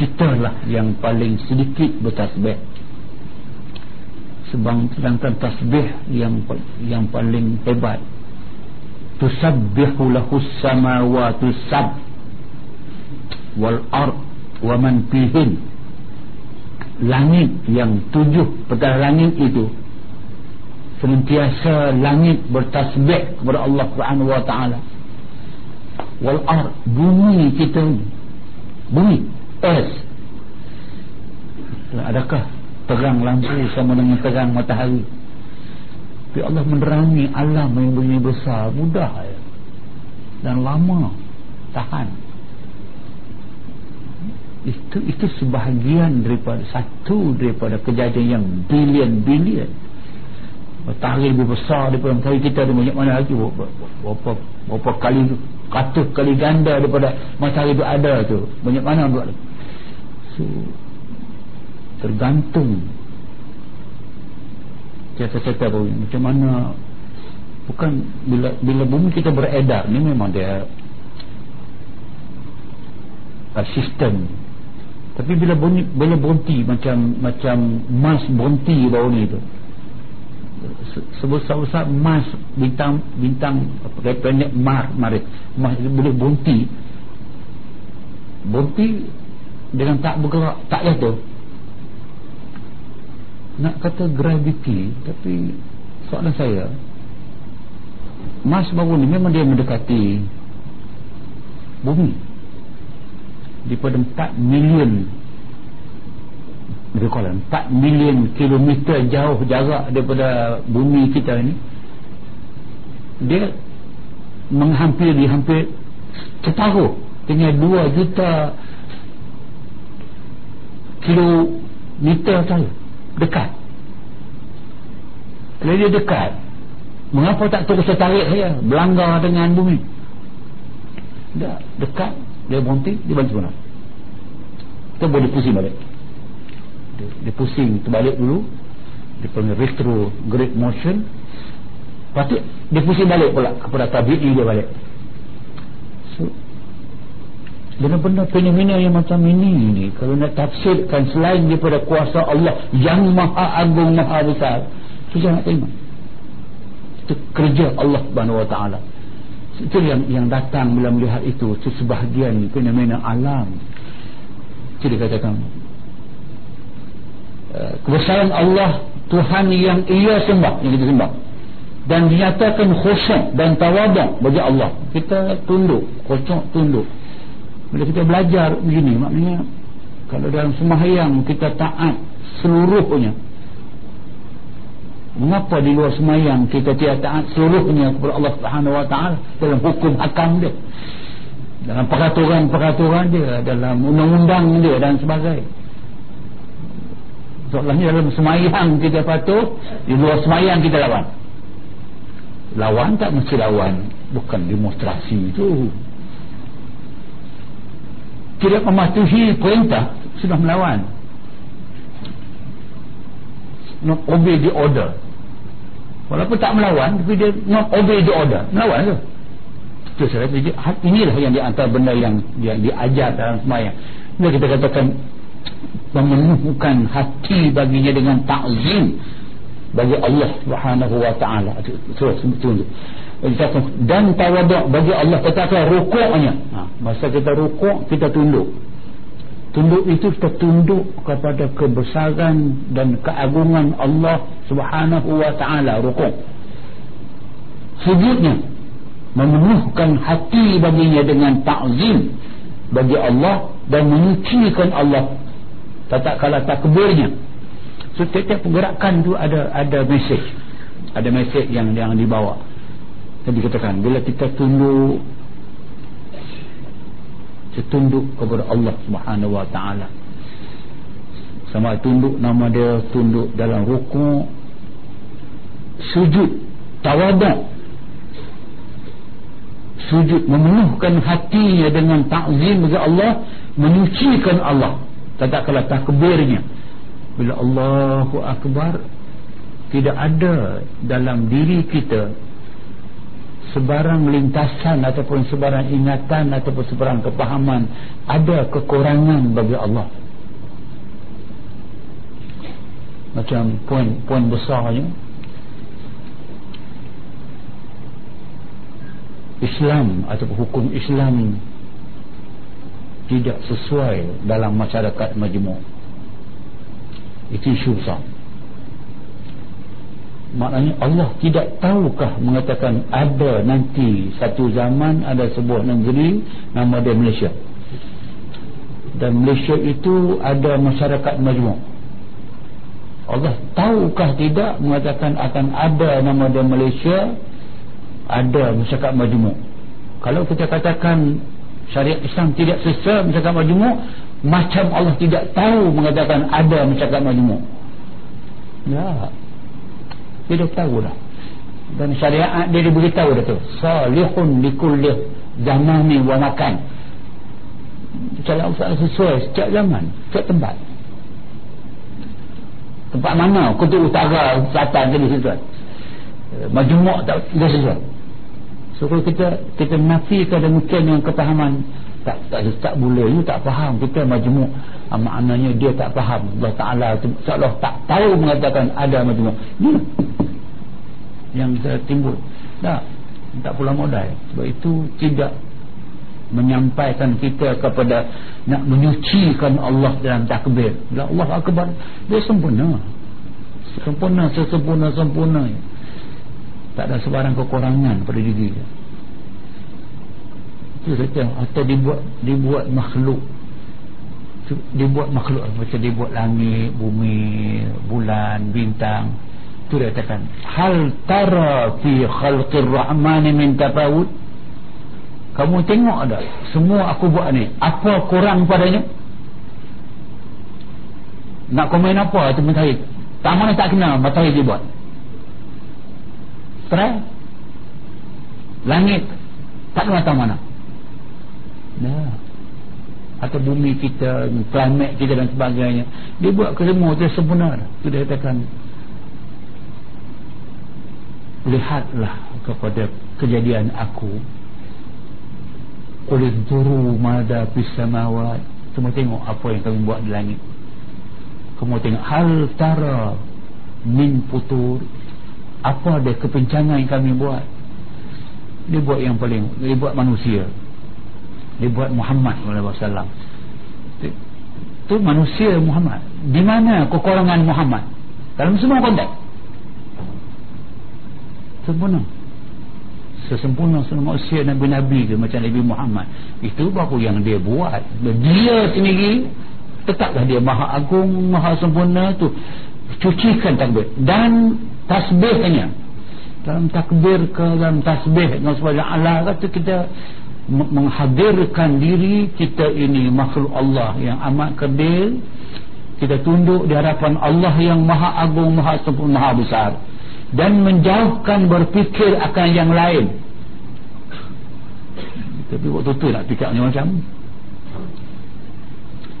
kita lah yang paling sedikit bertasbih sedangkan tasbih yang yang paling hebat. Tusabbihu lahu samawati sab wal ard wa man fihin. Langit yang tujuh petas langit itu senantiasa langit bertasbih kepada Allah Subhanahu wa taala. Wal ard bumi kita bumi earth adakah terang lampu sama dengan terang matahari. Tapi Allah menerangi alam yang begini besar mudah ya. dan lama tahan. Itu itu sebahagian daripada satu daripada kejadian yang bilion-bilion. Matahari lebih besar daripada matahari kita ada banyak mana lagi. Berapa, berapa kali katus kali ganda daripada matahari itu ada tu. Banyak mana buat so, tergantung. Cerita-cerita bumi macam mana? Bukan bila bila bumi kita beredar ni memang dia uh, sistem. Tapi bila bunyi bila berhenti macam macam mas berhenti bawah ni tu sebesar-besar mas bintang bintang apa planet mar marit mas boleh berhenti berhenti dengan tak bergerak tak jatuh nak kata gravity tapi soalan saya Mars baru ni memang dia mendekati bumi. Daripada 4 million lebih kurang 4 million kilometer jauh jarak daripada bumi kita ni dia menghampiri hampir separuh dengan 2 juta kilometer saja dekat. Kalau dia dekat mengapa tak terus tarik saya? Berlanggar dengan bumi. Tak dekat dia berhenti dia bantu mana? Kita boleh pusing balik. Dia, dia pusing terbalik dulu. Dia panggil retrograde motion. Lepas dia pusing balik pula kepada tabi'i dia balik. So benda-benda fenomena yang macam ini ni kalau nak tafsirkan selain daripada kuasa Allah yang maha agung maha besar itu jangan terima itu kerja Allah subhanahu wa ta'ala. Itu yang yang datang bila melihat itu itu sebahagian fenomena alam. Itu dia katakan uh, kebesaran Allah Tuhan yang ia sembah yang kita sembah. Dan dinyatakan khusyuk dan tawaduk bagi Allah. Kita tunduk khusyuk tunduk bila kita belajar begini maknanya kalau dalam sembahyang kita taat seluruhnya mengapa di luar sembahyang kita tidak taat seluruhnya kepada Allah Subhanahu wa taala dalam hukum hakam dia dalam peraturan-peraturan dia dalam undang-undang dia dan sebagainya? Soalnya dalam semayang kita patuh di luar semayang kita lawan. Lawan tak mesti lawan. Bukan demonstrasi itu tidak mematuhi perintah sudah melawan. Not obey the order. Walaupun tak melawan tapi dia not obey the order. Melawan tu. Itu saya kata inilah yang diantara benda yang yang diajar dalam semayang. Bila kita katakan memenuhkan hati baginya dengan ta'zim bagi Allah Subhanahu wa taala. Terus tunggu dan tawaduk bagi Allah katakan rukuknya. Ha, masa kita rukuk kita tunduk. Tunduk itu kita tunduk kepada kebesaran dan keagungan Allah Subhanahu wa taala rukuk. Sujudnya memenuhkan hati baginya dengan ta'zim bagi Allah dan menyucikan Allah. Tak kala takbirnya. So setiap pergerakan tu ada ada mesej ada mesej yang yang dibawa tadi katakan bila kita tunduk tunduk kepada Allah Subhanahu wa taala. Sama tunduk nama dia tunduk dalam rukuk sujud tawaduk. Sujud memenuhkan hatinya dengan takzim bagi Allah menyucikan Allah. Tak kala takbirnya. Bila Allahu Akbar tidak ada dalam diri kita sebarang lintasan ataupun sebarang ingatan ataupun sebarang kepahaman ada kekurangan bagi Allah. Macam poin-poin besarnya Islam ataupun hukum Islam tidak sesuai dalam masyarakat majmuk. Itu isu besar maknanya Allah tidak tahukah mengatakan ada nanti satu zaman ada sebuah negeri nama dia Malaysia. Dan Malaysia itu ada masyarakat majmuk. Allah tahukah tidak mengatakan akan ada nama dia Malaysia ada masyarakat majmuk. Kalau kita katakan syariat Islam tidak sesuai masyarakat majmuk macam Allah tidak tahu mengatakan ada masyarakat majmuk. Ya dia dah tahu dah. Dan syariat dia diberitahu dah tu. Salihun likulli zamani wa makan. Cara Allah sesuai setiap zaman setiap tempat. Tempat mana? Kutub utara selatan jadi sesuai majmuk tak, tak sesuai. So kalau kita kita nafikan demikian dengan kepahaman tak tak tak boleh. Ini tak faham. Kita majmuk. Ah, maknanya dia tak faham. Allah Taala seolah tak tahu mengatakan ada majmuk. Ni yang timbul. Tak tak pula modal. Sebab itu tidak menyampaikan kita kepada nak menyucikan Allah dalam takbir. Bila Allah akbar dia sempurna. Sempurna sesempurna sempurna. Tak ada sebarang kekurangan pada diri dia saja atau dibuat dibuat makhluk. Dibuat makhluk macam dibuat langit bumi bulan bintang. Itu dia katakan hal tara fi khalqir rahmani min tafawud? Kamu tengok ada semua aku buat ni apa kurang padanya? Nak komen apa? Itu matahari. Tak mana tak kenal matahari dia buat. Try langit? Tak kenal tak mana Nah. Atau bumi kita, planet kita dan sebagainya. Dia buat kesemua itu sebenar. Itu dia katakan lihatlah kepada kejadian aku. Qul zuru mada fis samawat. Kamu tengok apa yang kami buat di langit. Kamu tengok hal tara min putur. Apa ada kepencangan yang kami buat? Dia buat yang paling, dia buat manusia dibuat Muhammad SAW itu manusia Muhammad. Di mana kekurangan Muhammad? Dalam semua konteks sempurna. Sesempurna semua manusia Nabi-Nabi ke macam Nabi Muhammad. Itu baru yang dia buat. Dia sendiri tetaplah dia maha agung maha sempurna tu. Cucikan takbir. Dan tasbihnya. Dalam takbir ke dalam tasbih. Dan sebagainya Allah kata kita menghadirkan diri kita ini makhluk Allah yang amat kerdil. Kita tunduk di hadapan Allah yang maha agung maha sempurna maha besar. Dan menjauhkan berfikir akan yang lain. Tapi waktu tu nak fikir macam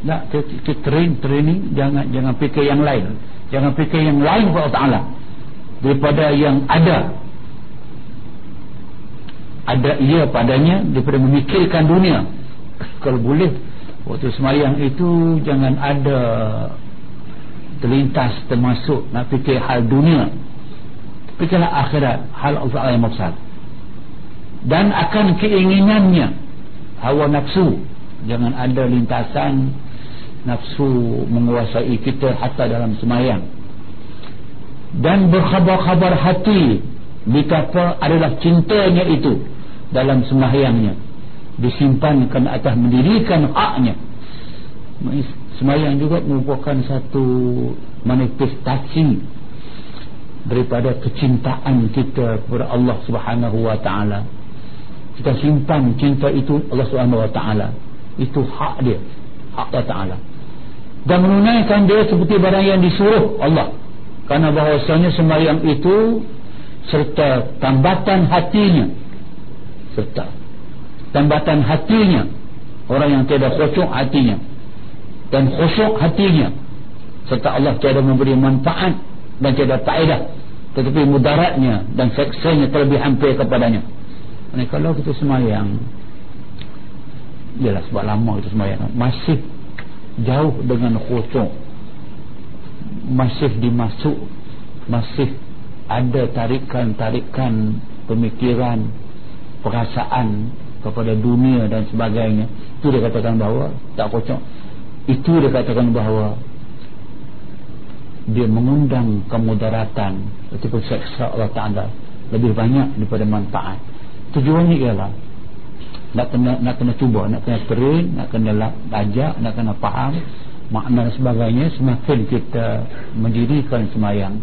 nak kita train training jangan jangan fikir yang lain. Jangan fikir yang lain kepada Allah. Ta'ala daripada yang ada ada ia padanya daripada memikirkan dunia. Kalau boleh waktu semayang itu jangan ada terlintas termasuk nak fikir hal dunia. Fikirlah akhirat hal Allah yang maksud dan akan keinginannya hawa nafsu. Jangan ada lintasan nafsu menguasai kita hatta dalam semayang dan berkhabar-khabar hati betapa adalah cintanya itu dalam semahyangnya disimpankan atas mendirikan haknya. Semayang juga merupakan satu manifestasi daripada kecintaan kita kepada Allah subhanahu wa ta'ala. Kita simpan cinta itu Allah subhanahu wa ta'ala. Itu hak dia hak Allah ta'ala. Dan menunaikan dia seperti barang yang disuruh Allah. Karena bahawasanya sembahyang itu serta tambatan hatinya serta. Tambatan hatinya. Orang yang tiada khusyuk hatinya. Dan khusyuk hatinya. Serta Allah tiada memberi manfaat dan tiada faedah. Tetapi mudaratnya dan seksanya terlebih hampir kepadanya. Ini kalau kita semayang ialah sebab lama kita semayang. Masih jauh dengan khusyuk. Masih dimasuk. Masih ada tarikan-tarikan pemikiran perasaan kepada dunia dan sebagainya. Itu dia katakan bahawa tak khusyuk itu dia katakan bahawa dia mengundang kemudaratan. Ataupun seksa Allah Ta'ala. Lebih banyak daripada manfaat. Tujuannya ialah nak kena nak kena cuba nak kena train nak kena belajar nak kena faham makna dan sebagainya semakin kita mendirikan semayang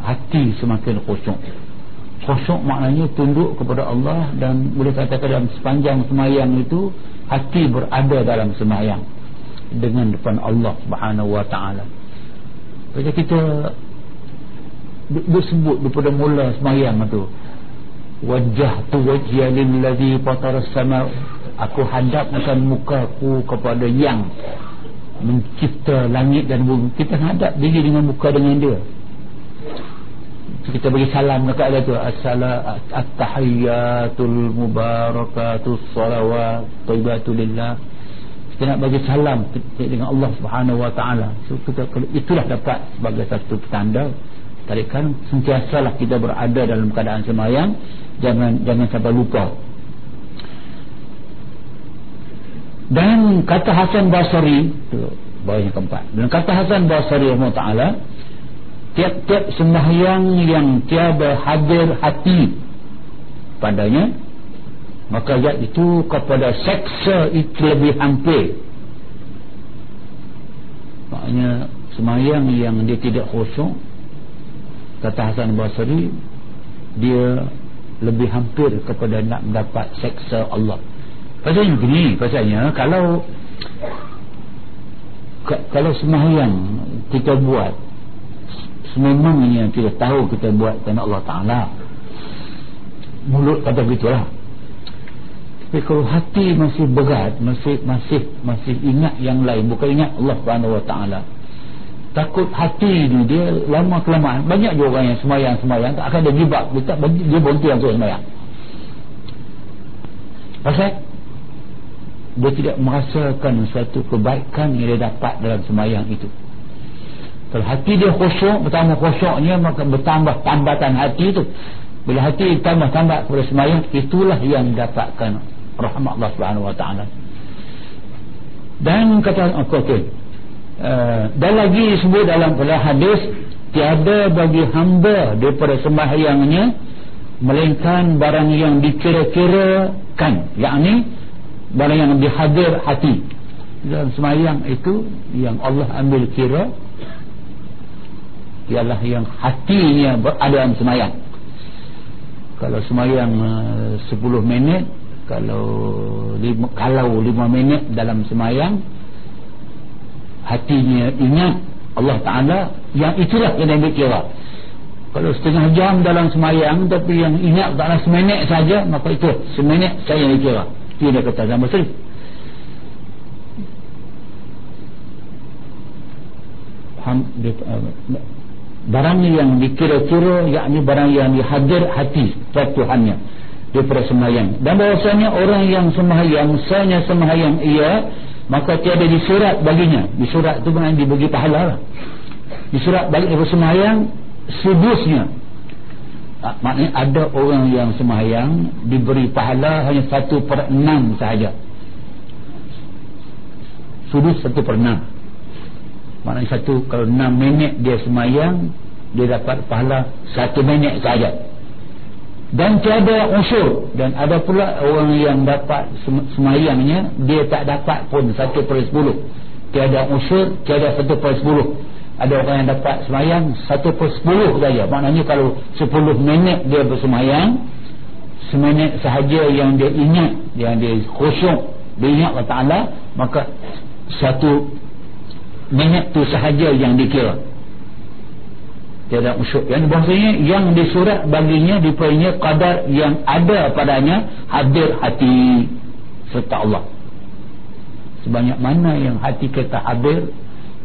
hati semakin khusyuk khusyuk maknanya tunduk kepada Allah dan boleh katakan dalam sepanjang semayang itu hati berada dalam semayang dengan depan Allah subhanahu wa ta'ala. Jadi kita disebut daripada mula semayang itu wajah tu wajah lilladhi fatara sama aku hadapkan mukaku kepada yang mencipta langit dan bumi. Kita hadap diri dengan muka dengan dia kita bagi salam dekat dia tu. At-tahiyyatul mubarakatus salawat taibatu lillah. Kita nak bagi salam dengan Allah subhanahu wa ta'ala. So, kita, itulah dapat sebagai satu petanda. Tarikan sentiasalah kita berada dalam keadaan semayang. Jangan jangan sampai lupa. Dan kata Hasan Basri tu bawah yang keempat. Dan kata Hasan Basri Allah Ta'ala tiap-tiap sembahyang yang tiada hadir hati padanya maka itu kepada seksa itu lebih hampir. Maknanya sembahyang yang dia tidak khusyuk kata Hasan Basri dia lebih hampir kepada nak mendapat seksa Allah. Pasalnya begini pasalnya kalau kalau sembahyang kita buat sememangnya kita tahu kita buat kerana Allah Ta'ala. Mulut kata begitulah. Tapi kalau hati masih berat masih masih masih ingat yang lain bukan ingat Allah Ta'ala. Takut hati ni dia lama kelamaan. Banyak juga orang yang semayang-semayang tak akan dia gibak dia, tak, dia berhenti yang suruh semayang. Pasal? Dia tidak merasakan satu kebaikan yang dia dapat dalam semayang itu kalau hati dia khusyuk bertambah khusyuknya maka bertambah tambatan hati itu bila hati tambah-tambah kepada semayang itulah yang dapatkan rahmat Allah subhanahu wa ta'ala. Dan kata okay, okay. Eh, dan lagi disebut dalam pula hadis tiada bagi hamba daripada sembahyangnya melainkan barang yang dikira-kirakan. Yakni barang yang dihadir hati. Dalam sembahyang itu yang Allah ambil kira ialah yang hatinya berada dalam sembahyang kalau sembahyang uh, 10 minit kalau 5, kalau 5 minit dalam sembahyang hatinya ingat Allah Ta'ala yang itulah yang dia kira. Kalau setengah jam dalam semayang tapi yang ingat taklah seminit saja maka itu seminit saya yang kira. Dia kata sama seri barang yang dikira-kira yakni barang yang dihadir hati Tuhannya. Daripada semayang. Dan bahasanya orang yang semayang misalnya semayang ia maka tiada disurat baginya. Disurat itu maknanya dibagi pahala lah. Disurat bagi bersemayang sudusnya ah, maknanya ada orang yang semayang diberi pahala hanya satu per enam sahaja. Sudus satu per enam maknanya satu kalau enam minit dia semayang dia dapat pahala satu minit sahaja dan tiada unsur. Dan ada pula orang yang dapat semayangnya dia tak dapat pun satu per sepuluh. Tiada unsur tiada satu per sepuluh. Ada orang yang dapat semayang satu per sepuluh saja. Maknanya kalau sepuluh minit dia bersemayang seminit sahaja yang dia ingat yang dia khusyuk dia ingat Allah Ta'ala maka satu minit tu sahaja yang dikira. Tiada usyuk yang bahasanya yang disurat baginya diperlunya kadar yang ada padanya hadir hati serta Allah. Sebanyak mana yang hati kita hadir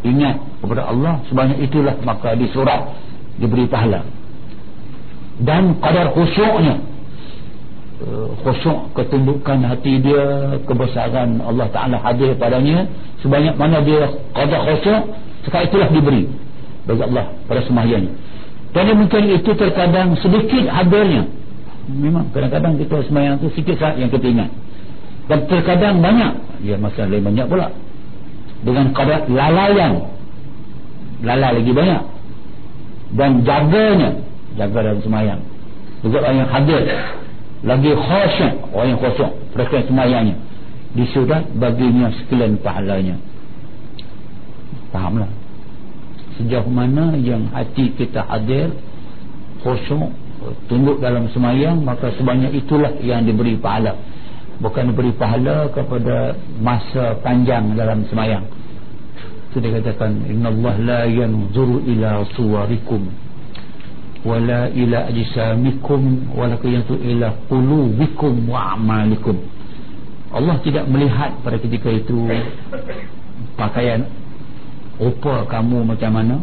ingat kepada Allah sebanyak itulah maka disurat diberi pahala. Dan kadar khusyuknya khusyuk ketundukan hati dia kebesaran Allah Ta'ala hadir padanya. Sebanyak mana dia kadar khusyuk sekali itulah diberi. Bagi Allah pada sembahyang. Dan mungkin itu terkadang sedikit hadirnya. Memang kadang-kadang kita sembahyang tu sikit saat yang kita ingat. Dan terkadang banyak. Ya masa lain banyak pula. Dengan kadar lalayan lalai lagi banyak. Dan jaganya. Jaga dalam sembahyang. Juga orang yang hadir lagi khusyuk orang yang khusyuk. Frekuensi sembahyangnya disurat baginya sekalian pahalanya. Fahamlah. Sejauh mana yang hati kita hadir khusyuk tunduk dalam semayang maka sebanyak itulah yang diberi pahala. Bukan diberi pahala kepada masa panjang dalam semayang. Itu dia katakan Allah la yanzuru ila suwarikum wala ila ajsamikum walakin yanzuru ila qulubikum wa amalikum. Allah tidak melihat pada ketika itu pakaian rupa kamu macam mana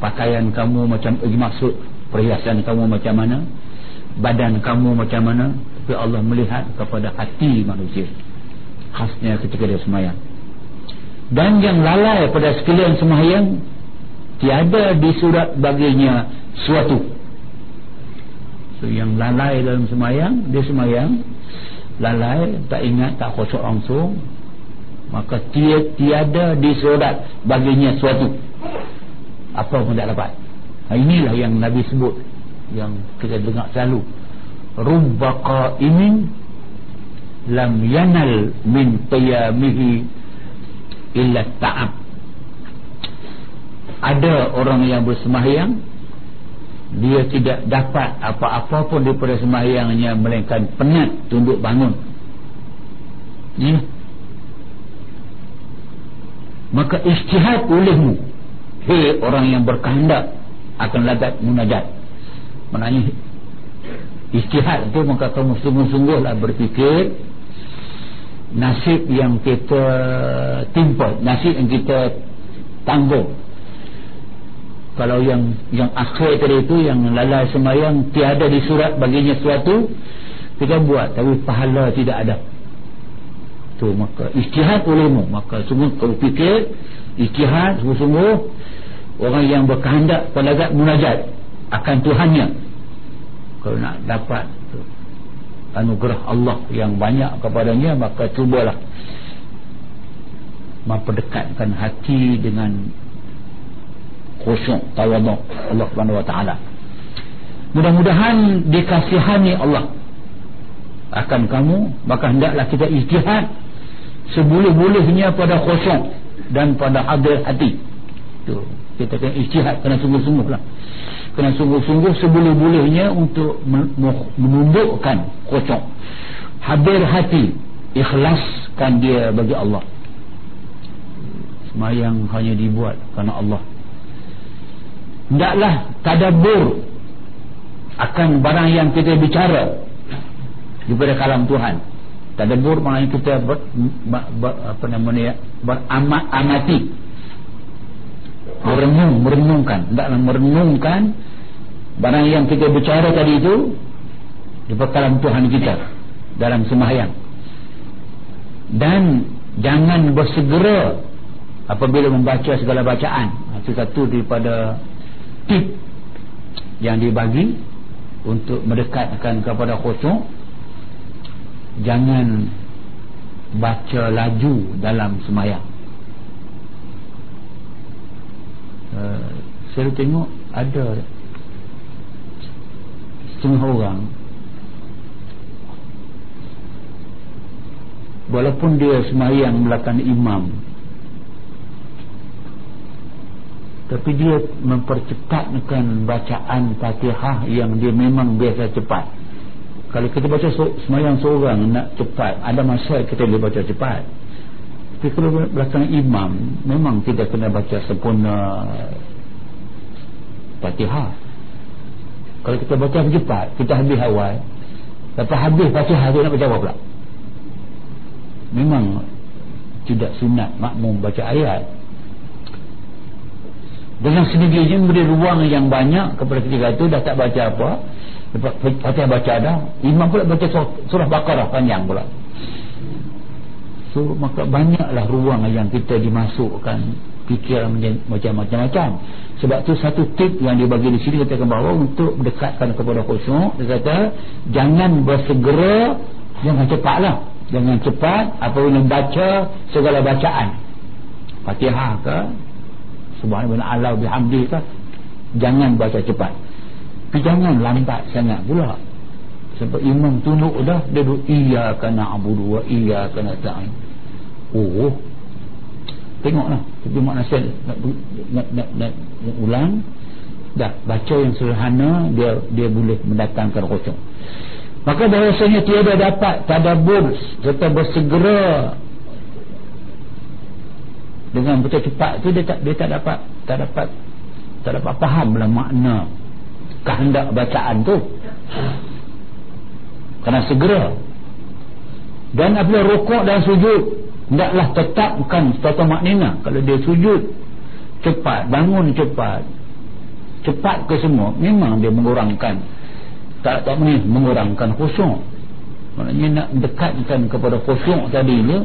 pakaian kamu macam eh, maksud perhiasan kamu macam mana badan kamu macam mana tapi Allah melihat kepada hati manusia khasnya ketika dia semayang. Dan yang lalai pada sekalian semayang tiada disurat baginya suatu. So yang lalai dalam semayang dia semayang lalai tak ingat tak khusyuk langsung maka tiada disurat baginya suatu. Apa pun tak dapat. Ha, inilah yang Nabi sebut yang kita dengar selalu. Rubba qa'imin lam yanal min qiyamihi illa ta'ab. Ada orang yang bersembahyang dia tidak dapat apa-apa pun daripada sembahyangnya melainkan penat tunduk bangun. Ini maka istihad olehmu. Hei orang yang berkehendak akan lagat munajat. Maknanya istihad itu maka kamu sungguh-sungguhlah berfikir nasib yang kita timpa nasib yang kita tanggung kalau yang yang akhir tadi itu yang lalai semayang tiada di surat baginya sesuatu kita buat tapi pahala tidak ada. Tu maka ijtihad olehmu. Maka sungguh kau fikir ijtihad sungguh-sungguh orang yang berkehendak pelagat munajat akan Tuhannya. Kalau nak dapat anugerah Allah yang banyak kepadanya maka cubalah memperdekatkan hati dengan khusyuk tawaduk Allah Subhanahu wa taala. Mudah-mudahan dikasihani Allah. Akan kamu maka hendaklah kita ijtihad seboleh-bolehnya pada khusyuk dan pada hadir hati. Tu kita kena ijtihad kena sungguh-sungguh lah kena sungguh-sungguh seboleh-bolehnya untuk menundukkan khusyuk. Hadir hati ikhlaskan dia bagi Allah. Semayang hanya dibuat kerana Allah hendaklah tadabur akan barang yang kita bicara daripada kalam Tuhan. Tadabbur maknanya kita ber, ber, ber, apa namanya ya beramat amati. Merenung merenungkan. Hendaklah merenungkan barang yang kita bicara tadi itu di pekalan Tuhan kita dalam sembahyang. Dan jangan bersegera apabila membaca segala bacaan. Itu satu daripada tip yang dibagi untuk mendekatkan kepada khusyuk jangan baca laju dalam semayang uh, saya tengok ada setengah orang walaupun dia semayang belakang imam tapi dia mempercepatkan bacaan fatihah yang dia memang biasa cepat. Kalau kita baca semayang seorang nak cepat ada masa kita boleh baca cepat. Tapi kalau belakang imam memang tidak kena baca sempurna fatihah. Kalau kita baca cepat kita habis awal. Lepas habis fatihah tu nak baca apa pula. Memang tidak sunat makmum baca ayat dengan sendirinya memberi ruang yang banyak kepada ketika itu dah tak baca apa. Fatihah baca dah. Imam pula baca surah, surah Baqarah panjang pula. So maka banyaklah ruang yang kita dimasukkan fikiran macam-macam. Sebab tu satu tip yang dibagi di sini katakan bahawa untuk mendekatkan kepada khusyuk dia kata jangan bersegera jangan cepatlah. Jangan cepat apabila membaca segala bacaan. Fatihah ke subhanallah bihamdi ke jangan baca cepat. Tapi jangan lambat sangat pula. Sebab imam tunduk dah dia duduk iya kena abudu wa iya kena ta'in oh. Tengoklah tapi mak nasihat nak, nak, nak, nak, nak ulang. Dah baca yang sederhana dia dia boleh mendatangkan khusyuk maka bahasanya tiada dapat tadabur serta bersegera dengan betul cepat tu dia tak dia tak dapat tak dapat tak dapat faham lah makna kehendak bacaan tu. Kena segera. Dan apabila rukuk dan sujud hendaklah tetapkan tata maknina. Kalau dia sujud cepat bangun cepat. Cepat ke semua memang dia mengurangkan tak tak ni mengurangkan khusyuk. Maknanya nak dekatkan kepada khusyuk tadi ni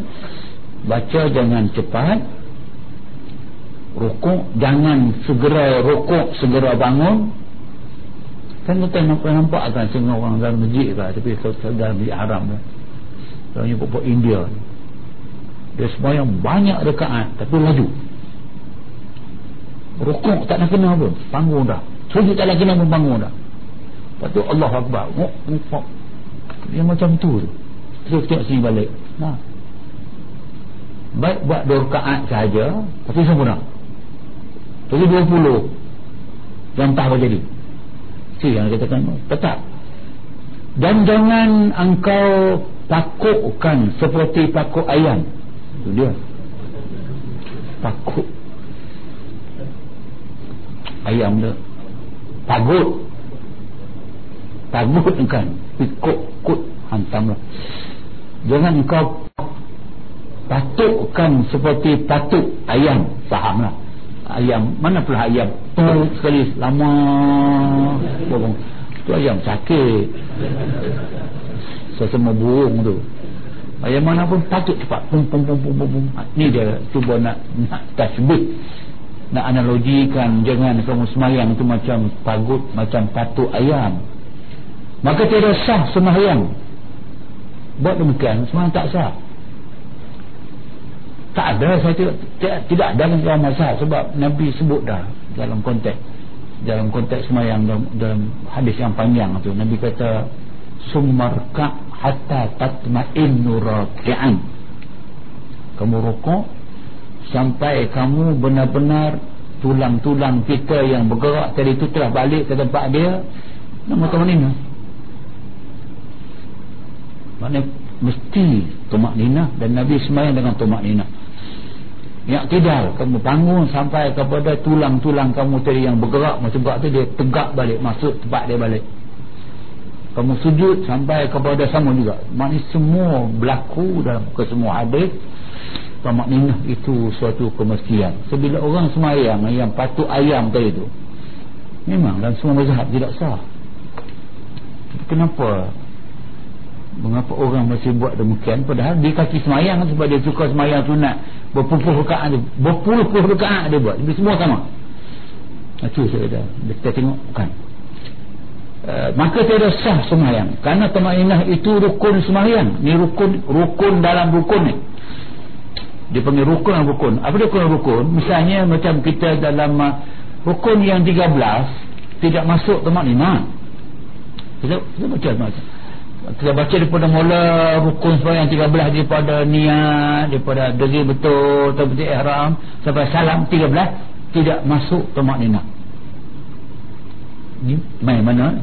baca jangan cepat rukuk jangan segera rukuk segera bangun. Kan kita nampak nampak kan setengah orang dalam masjid kan tapi dalam masjid haram kan. Kalau ni pokok India dia sembahyang banyak rekaat tapi laju. Rukuk tak nak kena pun bangun dah. Sujud tak nak kena pun bangun dah. Lepas tu Allah Akbar. Oh, oh, Dia macam tu tu Terus tengok sini balik. Nah. Baik buat dua rekaat sahaja Tapi sempurna Jadi dua puluh. Yang tak apa jadi. Si yang katakan Tetap. Dan jangan engkau Takutkan Seperti takut ayam. Itu dia. Takut Ayam dia. Takut tagut kan? Ikut kut hantamlah jangan kau patukkan seperti patuk ayam. Fahamlah ayam. Mana pula ayam? Tung sekali. Lama. Bohong tu ayam sakit. Sesama burung tu. Ayam mana pun patut cepat. Pum pum pum pum pum, pum. ni dia cuba nak nak tasbih nak analogikan jangan kamu semayang tu macam pagut macam patuk ayam. Maka tidak sah sembahyang buat demikian sembahyang tak sah tak ada saya tidak, tidak, ada dalam masa sebab Nabi sebut dah dalam konteks dalam konteks sembahyang dalam, dalam hadis yang panjang tu. Nabi kata sumarka hatta tatma'innu raki'an. Kamu rokok sampai kamu benar-benar tulang-tulang kita yang bergerak tadi itu telah balik ke tempat dia nama teman ini maknanya mesti tomak nina dan Nabi semayang dengan tomak nina yang tidak kamu bangun sampai kepada tulang-tulang kamu tadi yang bergerak macam buat tu dia tegak balik masuk tempat dia balik. Kamu sujud sampai kepada sama juga. Maknanya semua berlaku dalam kesemua hadis tomak nina itu suatu kemestian. Sebila orang semayang yang patut ayam tadi itu memang dalam semua mazhab tidak sah. Kenapa? Mengapa orang masih buat demikian? Padahal di kaki semayang sebab dia suka semayang sunat berpuluh-puluh rekaat dia. Berpuluh-puluh rekaat dia buat. Dia semua sama. Itu saya kata. Kita tengok. Bukan. Uh, maka tiada sah semayang. Kerana temanah itu rukun semayang. Ni rukun rukun dalam rukun ni. Dia panggil rukun dalam rukun. Apa dia rukun rukun? Misalnya macam kita dalam uh, rukun yang 13 tidak masuk temanah kita, kita baca macam kita baca daripada mula rukun sembahyang 13 daripada niat daripada diri betul atau betul ihram sampai salam 13 tidak masuk tomak nina. Ni main mana?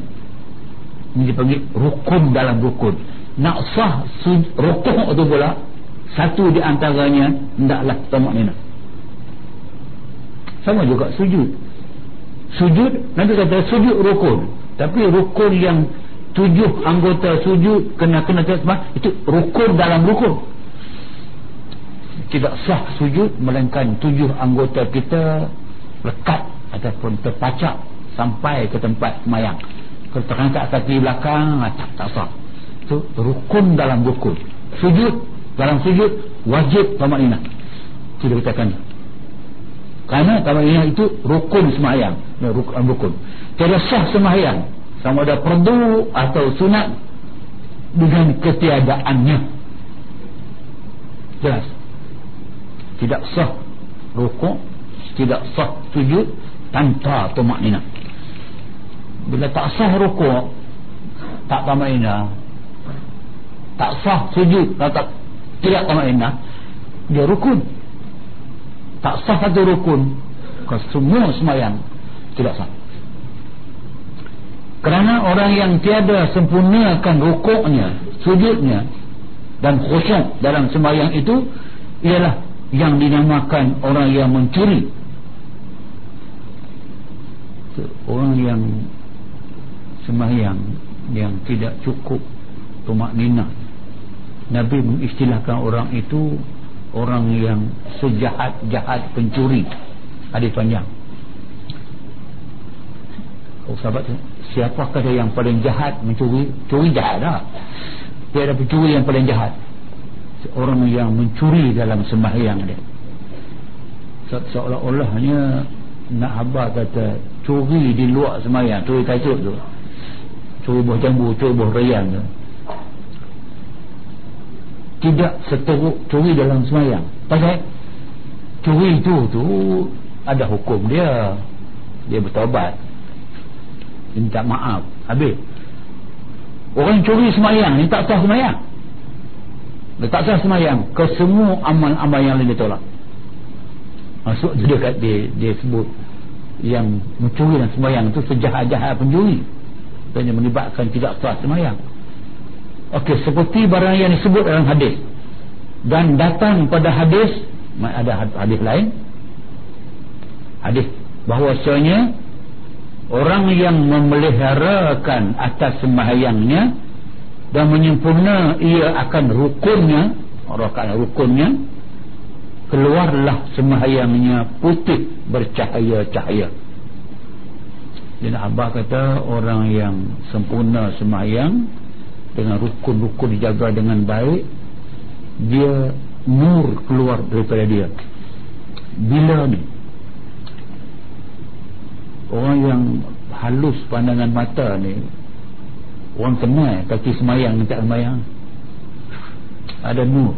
Ni dipanggil rukun dalam rukun. Nak sah rukun itu pula satu di antaranya hendaklah tomak nina. Sama juga sujud. Sujud nanti kata sujud rukun. Tapi rukun yang tujuh anggota sujud kena kena sebab itu rukun dalam rukun tidak sah sujud melainkan tujuh anggota kita lekat ataupun terpacak sampai ke tempat semayang. Kalau terangkat kaki belakang ah, tak, tak sah. Itu rukun dalam rukun. Sujud dalam sujud wajib tamak inah. Tidak katakan. Kerana tamak inah itu rukun semayang. Rukun, rukun. tidak sah semayang sama ada perdu atau sunat dengan ketiadaannya. Jelas? Tidak sah rukuk tidak sah sujud tanpa tumak nina bila tak sah rukuk tak tamak nina tak sah sujud tak, tidak tamak nina dia rukun. Tak sah satu rukun semua semayang tidak sah kerana orang yang tiada sempurnakan rukuknya sujudnya dan khusyuk dalam sembahyang itu ialah yang dinamakan orang yang mencuri. Orang yang sembahyang yang tidak cukup tumak nina Nabi mengistilahkan orang itu orang yang sejahat-jahat pencuri. Hadis panjang. Oh sahabat siapakah dia yang paling jahat? Mencuri curi jahat dah dia ada pencuri yang paling jahat. Orang yang mencuri dalam sembahyang dia. Seolah-olahnya nak abah kata curi di luar sembahyang. Curi tajuk tu. Curi buah jambu curi buah rayang tu. Tidak seteruk curi dalam sembahyang. Pasal curi itu tu ada hukum dia. Dia bertobat minta maaf. Habis. Orang curi semayang ni tak sah semayang. Dia tak sah semayang. Ke semua amal-amal yang lain tolak. Masuk dia kat dia, dia sebut yang mencuri dan semayang itu sejahat-jahat pencuri. Dan yang melibatkan tidak sah semayang. Okey, seperti barang yang disebut dalam hadis. Dan datang pada hadis ada hadis lain. Hadis bahwasanya orang yang memeliharakan atas sembahyangnya dan menyempurna ia akan rukunnya orang rukunnya keluarlah sembahyangnya putih bercahaya-cahaya. Dan Abah kata orang yang sempurna sembahyang dengan rukun-rukun dijaga dengan baik dia nur keluar daripada dia. Bila ni orang yang halus pandangan mata ni orang kenal kaki semayang tak semayang ada nur.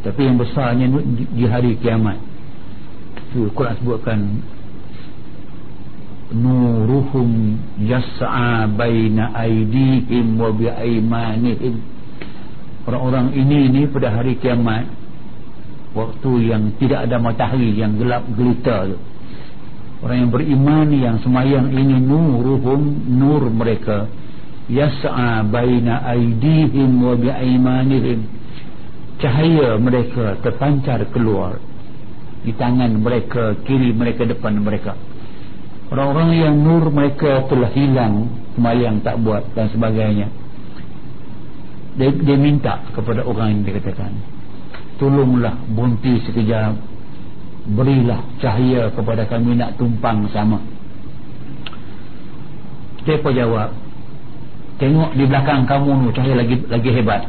Tapi yang besarnya di, hari kiamat. Tu Quran sebutkan nuruhum yas'a baina aidihim wa bi'aimanihim orang-orang ini ni pada hari kiamat waktu yang tidak ada matahari yang gelap gelita tu orang yang beriman yang semayang ini nuruhum nur mereka. Yas'a baina aidihim wa bi'imanihim cahaya mereka terpancar keluar di tangan mereka kiri mereka depan mereka. Orang-orang yang nur mereka telah hilang semayang tak buat dan sebagainya. Dia, dia minta kepada orang yang dikatakan tolonglah bunti sekejap berilah cahaya kepada kami nak tumpang sama. Siapa jawab? Tengok di belakang kamu tu cahaya lagi lagi hebat.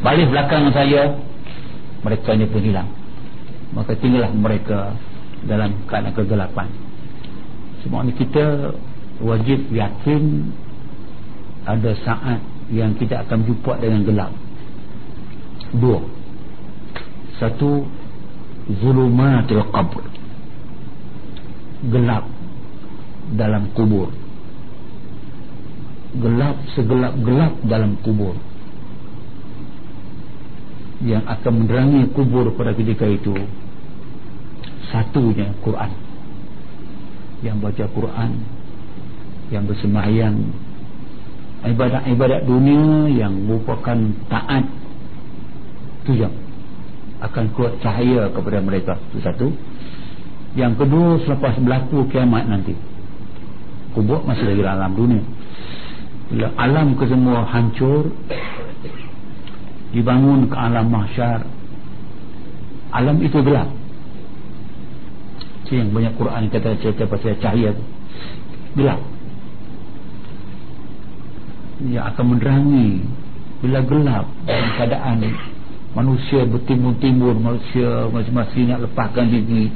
Balik belakang saya mereka ni pun hilang. Maka tinggallah mereka dalam keadaan kegelapan. Semua ni kita wajib yakin ada saat yang kita akan jumpa dengan gelap. Dua. Satu zulumatul qabr. Gelap dalam kubur. Gelap segelap-gelap dalam kubur. Yang akan menerangi kubur pada ketika itu satunya Quran. Yang baca Quran yang bersemayang ibadat-ibadat dunia yang merupakan taat itu yang akan kuat cahaya kepada mereka itu satu yang kedua selepas berlaku kiamat nanti. Kubur masih lagi dalam dunia. Bila alam kesemua hancur dibangun ke alam mahsyar alam itu gelap. Itu yang banyak Quran kata cerita pasal cahaya tu. Gelap. Yang akan menerangi bila gelap dalam keadaan manusia bertimbun-timbun manusia masing-masing nak lepaskan diri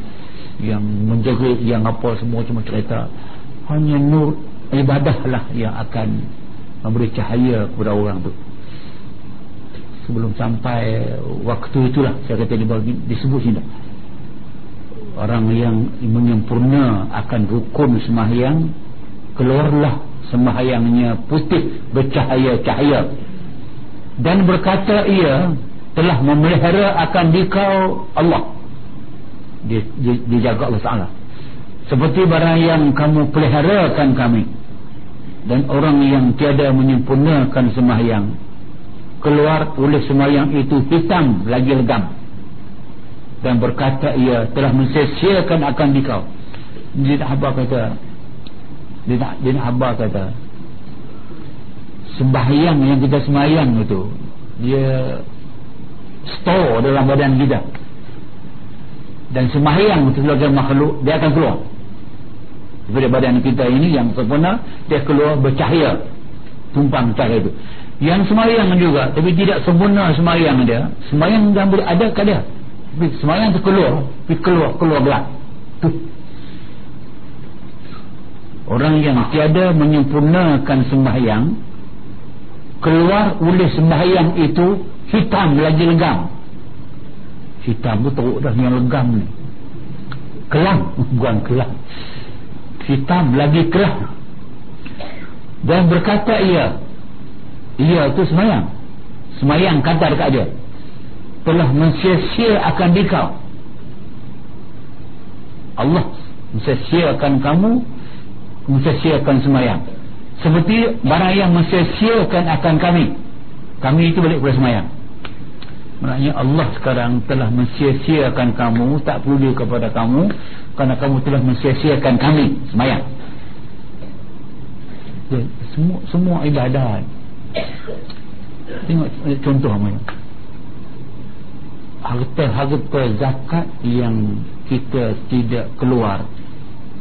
yang menjaga yang apa semua cuma cerita hanya nur ibadah lah yang akan memberi cahaya kepada orang tu. Sebelum sampai waktu itulah saya kata disebut sini orang yang menyempurna akan rukun semahyang keluarlah semahyangnya putih bercahaya-cahaya. Dan berkata ia telah memelihara akan dikau Allah. Dijaga Allah Ta'ala. Seperti barang yang kamu peliharakan kami. Dan orang yang tiada menyempurnakan semahyang keluar oleh semahyang itu hitam lagi legam. Dan berkata ia telah mensiasiakan akan dikau. Dia nak habah kata nak habah kata sembahyang yang kita sembahyang itu dia store dalam badan kita. Dan sembahyang itu sebagai makhluk dia akan keluar. Daripada badan kita ini yang sempurna dia keluar bercahaya. Tumpang cahaya itu. Yang sembahyang juga tapi tidak sempurna sembahyang dia sembahyang dan boleh ada ke dia. Semayang tu keluar tapi keluar keluar gelap. Tu orang yang tiada menyempurnakan sembahyang keluar oleh sembahyang itu hitam lagi legam. Hitam tu teruk dah yang legam ni. Kelam bukan kelam hitam lagi kelam dan berkata ia ia tu semayang. Semayang kata dekat dia telah mensia-sia akan dikau. Allah mensia-siakan kamu mensia-siakan semayang. Seperti barang yang mensia-siakan akan kami. Kami itu balik kepada semayang maknanya Allah sekarang telah mensia-siakan kamu tak perlu kepada kamu kerana kamu telah mensia-siakan kami semayang. Ya, semua semua ibadat tengok contoh semayang harta-harta zakat yang kita tidak keluar.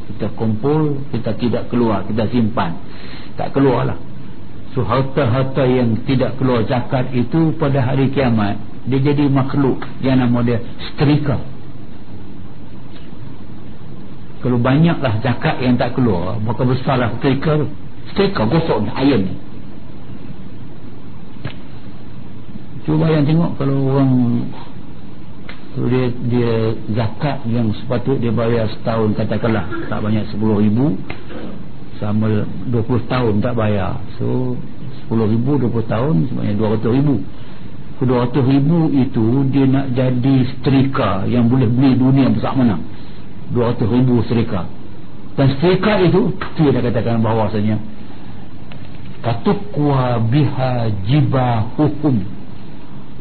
Kita kumpul kita tidak keluar kita simpan. Tak keluar lah so harta-harta yang tidak keluar zakat itu pada hari kiamat dia jadi makhluk. Yang nama dia setrika kalau banyaklah zakat yang tak keluar maka besarlah setrika setrika gosok ayam ni. Cuba yang tengok kalau orang dia dia zakat yang sepatut dia bayar setahun katakanlah tak banyak 10 ribu sama 20 tahun tak bayar. So 10 ribu 20 tahun sebanyak 200 ribu 200 ribu itu dia nak jadi setrika yang boleh beli dunia besar mana. 200 ribu setrika dan setrika itu dia dah katakan bahawasanya katukwa biha jibah hukum.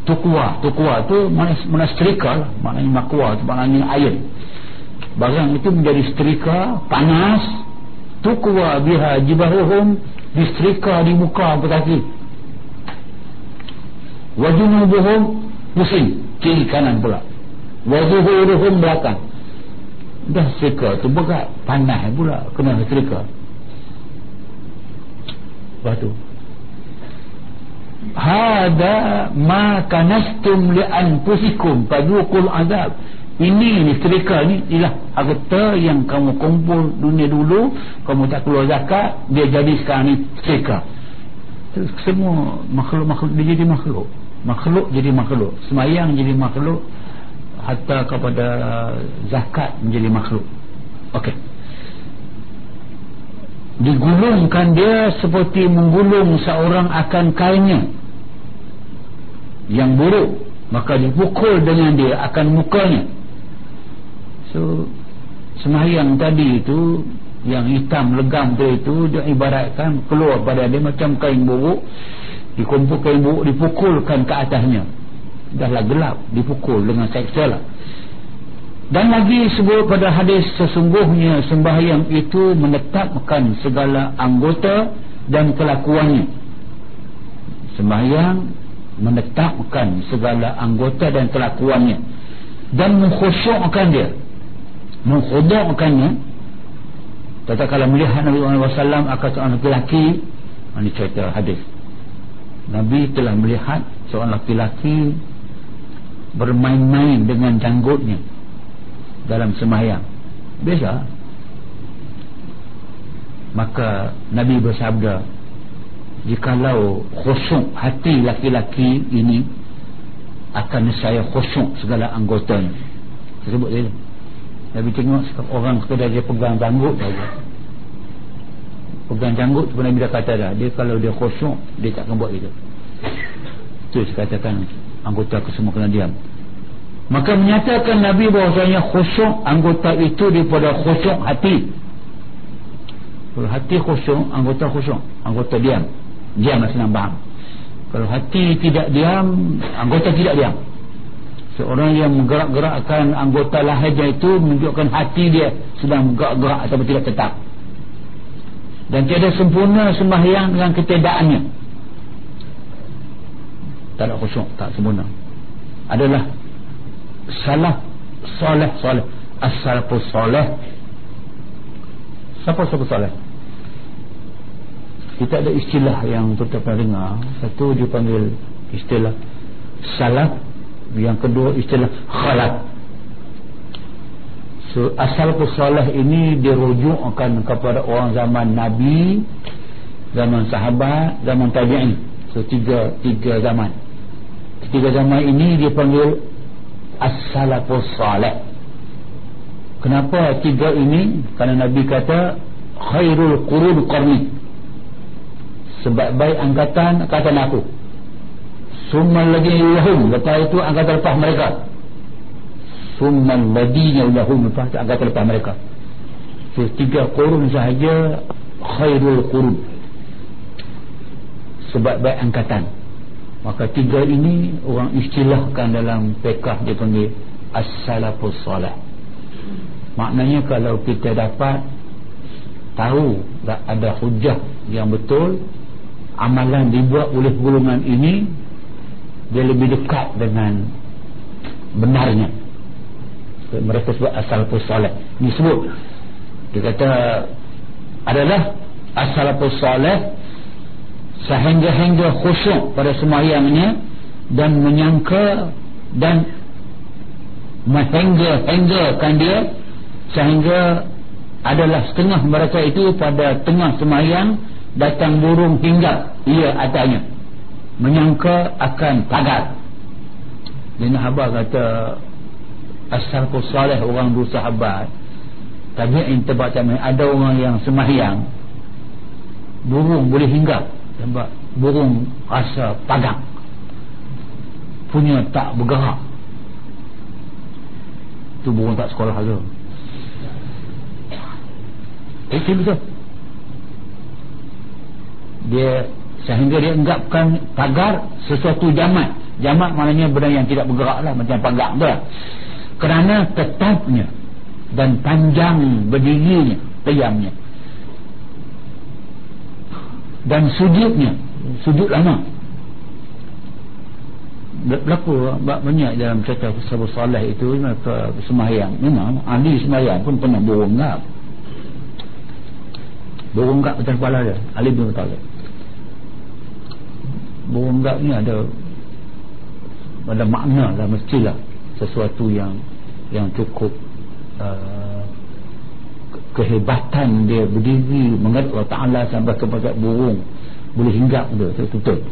Tukwa tukwa tu mana setrika lah. Maknanya makwa tu maknanya air. Barang itu menjadi setrika panas. Tukwa biha jibahuhum disetrika di muka wajunubuhum pusing kiri kanan pula wazuhuruhum belakang. Dah setrika tu berat. Panas pula kena setrika lepas tu. Hada ma kanastum li anfusikum. Padukul azab. Ini ni setrika ni ialah harta yang kamu kumpul dunia dulu. Kamu tak keluar zakat dia jadi sekarang ni setrika semua makhluk-makhluk dia jadi makhluk makhluk jadi makhluk. Semayang jadi makhluk hatta kepada zakat menjadi makhluk. Ok digulungkan dia seperti menggulung seorang akan kainnya. Yang buruk maka dipukul dengan dia akan mukanya so semayang tadi itu yang hitam legam dia itu dia ibaratkan keluar pada dia macam kain buruk dikumpul kain buruk dipukulkan ke atasnya dahlah gelap dipukul dengan seksa lah dan lagi sebut pada hadis sesungguhnya sembahyang itu menetapkan segala anggota dan kelakuannya. Sembahyang menetapkan segala anggota dan kelakuannya dan mengkhusyukkan dia. Mengkhudukkannya. Tetapi kalau melihat Nabi SAW akan seorang lelaki ini cerita hadis. Nabi telah melihat seorang lelaki bermain-main dengan janggutnya dalam semayang. Biasa. Maka Nabi bersabda jikalau khusyuk hati laki-laki ini akan saya khusyuk segala anggotanya. Saya sebut dia. Nabi tengok orang sekadar dia pegang janggut saja pegang janggut tu Nabi dah kata dah. Dia kalau dia khusyuk dia tak akan buat itu itu saya katakan anggota aku semua kena diam. Maka menyatakan Nabi bahawasanya khusyuk anggota itu daripada khusyuk hati. Kalau hati khusyuk anggota khusyuk anggota diam. Diam lah senang faham kalau hati tidak diam anggota tidak diam. Seorang yang menggerak-gerakkan anggota lahirnya itu menunjukkan hati dia sedang bergerak-gerak atau tidak tetap dan tiada sempurna sembahyang dengan ketidakannya. Tak ada khusyuk tak sempurna. Adalah salaf soleh soleh. As-salafus soleh. Siapa salafus soleh? Kita ada istilah yang kita pernah dengar. Satu dipanggil istilah salaf. Yang kedua istilah khalaf as-salafus soleh ini dirujukkan kepada orang zaman Nabi zaman sahabat zaman tabi'in. So tiga tiga zaman. Tiga zaman ini dipanggil as-salafus salih. Kenapa tiga ini? Kerana Nabi kata khairul qurun qarni. Sebaik-baik angkatan kata aku. Summal ladina lahum lepas itu angkatan lepas mereka summal ladina lahum lepas itu angkatan lepas mereka. So, tiga qurun sahaja khairul qurun sebaik-baik angkatan. Maka tiga ini orang istilahkan dalam pekah dia panggil as-salafus salih. Maknanya kalau kita dapat tahu tak ada hujah yang betul amalan dibuat oleh golongan ini dia lebih dekat dengan benarnya mereka sebut as-salafus salih. Ini sebut dia kata adalah as-salafus salih sehingga-hingga khusyuk pada semayangnya dan menyangka dan menghingga-hinggakan dia sehingga adalah setengah mereka itu pada tengah semayang datang burung hingga ia atasnya. Menyangka akan pagar. Dan Habar kata asal salih orang dua sahabat. Tabi'in tebak ada orang yang semayang burung boleh hingga nampak burung rasa pagang punya tak bergerak. Tu burung tak sekolah ke eh betul. Dia sehingga dia anggapkan pagar sesuatu jamat. Jamat maknanya benda yang tidak bergerak lah. Macam pagar tu lah kerana tetapnya dan panjang berdirinya peyamnya. Dan sujudnya sujud lama. Berlaku banyak dalam cerita sahabat salih itu maka semayang memang ahli semayang pun pernah berunggap berunggap atas kepala dia ahli bin talib burung gak ni ada ada makna lah mestilah sesuatu yang yang cukup uh, kehebatan dia berdiri mengenai Allah Ta'ala sampai kepada burung. Boleh hinggap dia betul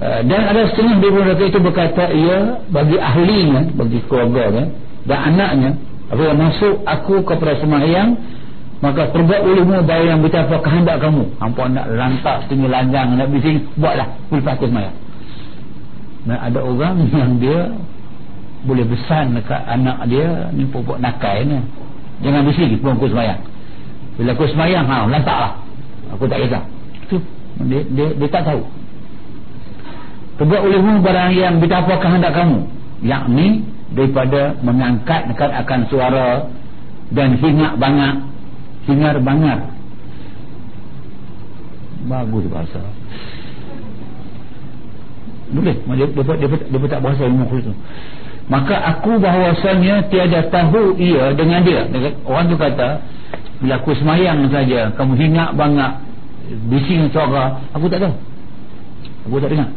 uh, dan ada setengah daripada mereka itu berkata ia bagi ahlinya bagi keluarga dia dan anaknya apabila masuk aku kepada semayang maka perbuat olehmu bayar yang betapa kehendak kamu. Hampa nak lantak tinggi lanjang nak bising buatlah lepas aku semayang. Dan ada orang yang dia boleh besan dekat anak dia ni pokok nakal ni. Jangan bising pun aku semayang. Bila aku semayang ha, lantak lah. Aku tak kisah. Tu dia, dia, dia tak tahu. Perbuat olehmu barang yang betapa kehendak kamu. Yakni daripada mengangkat dekat akan suara dan hingak banyak hingar bangar bagus bahasa. Boleh. Dia, dia, dia, dia, dia tak bahasa ilmu khusus maka aku bahawasanya tiada tahu ia dengan dia. Orang tu kata bila aku semayang saja kamu hingar bangar bising suara aku tak tahu. Aku tak dengar.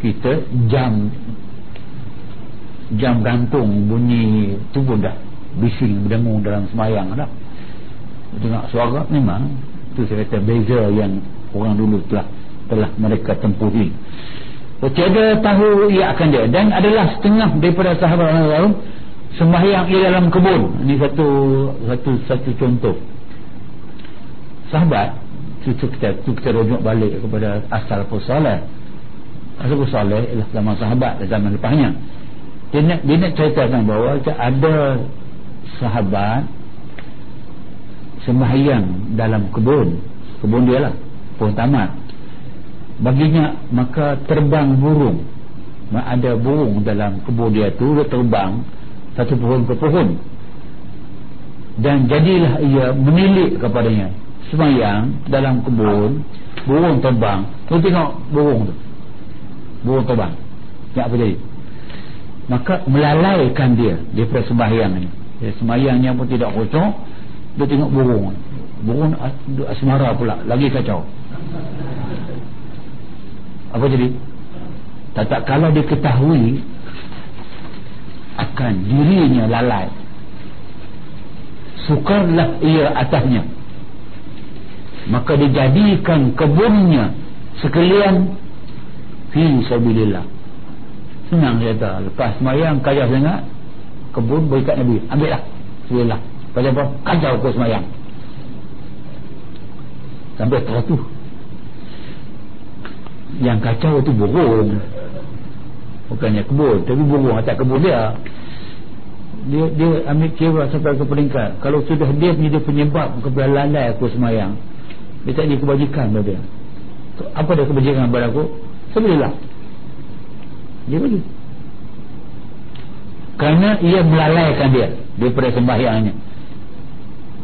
Kita jam jam gantung bunyi tu pun dah. Bising berdengung dalam semayang dah. Dengar suara memang. Tu saya kata beza yang orang dulu telah telah mereka tempuhi tiada tahu ia akan dia. Dan adalah setengah daripada sahabat orang sembahyang ia dalam kebun. Ini satu satu satu contoh. Sahabat itu kita, itu kita rujuk balik kepada asal pusalah asal pusalah ialah zaman sahabat zaman lepasnya. Dia nak, dia nak ceritakan bahawa ada sahabat sembahyang dalam kebun. Kebun dia lah pohon tamat baginya maka terbang burung. Ada burung dalam kebun dia tu dia terbang satu pohon ke pohon. Dan jadilah ia menilik kepadanya. Sembahyang dalam kebun burung terbang. Tu tengok burung tu. Burung terbang. Tak apa jadi? Maka melalaikan dia. Dia persembahyang ni. Ya, semayangnya pun tidak kosong. Dia tengok burung. Burung asmara pula. Lagi kacau apa jadi? Tak tak kalau dia ketahui akan dirinya lalai sukarlah ia atasnya. Maka dijadikan kebunnya sekalian fi sabilillah. Senang kata lepas semayang kaya sangat kebun berikat Nabi. Ambil lah Bismillah. Pasal apa? Kacau kau semayang. Sampai teratur Yang kacau itu burung. Bukannya kebun Tapi burung atas kebun dia. Dia dia ambil kira sampai ke peringkat. Kalau sudah dia punya penyebab Kepada lalai aku semayang. Dia tak ada kebajikan pada dia. Apa dia kebajikan pada aku? Sebenarnya Dia bagi. Kerana ia melalaikan dia daripada sembahyangnya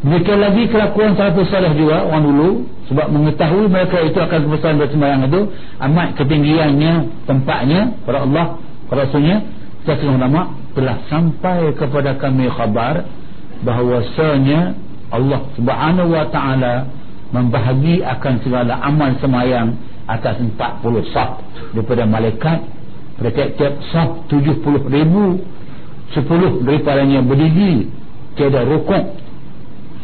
demikian lagi kelakuan salafus salih juga orang dulu sebab mengetahui mereka itu akan kebesaran bersembahyang itu amat ketinggiannya tempatnya pada Allah pada Rasulnya. Rasulullah ulama telah sampai kepada kami khabar bahawasanya Allah subhanahu wa ta'ala membahagi akan segala amal semayang atas 40 sah daripada malaikat pada tiap-tiap sah 70 ribu sepuluh daripadanya berdiri tiada rukuk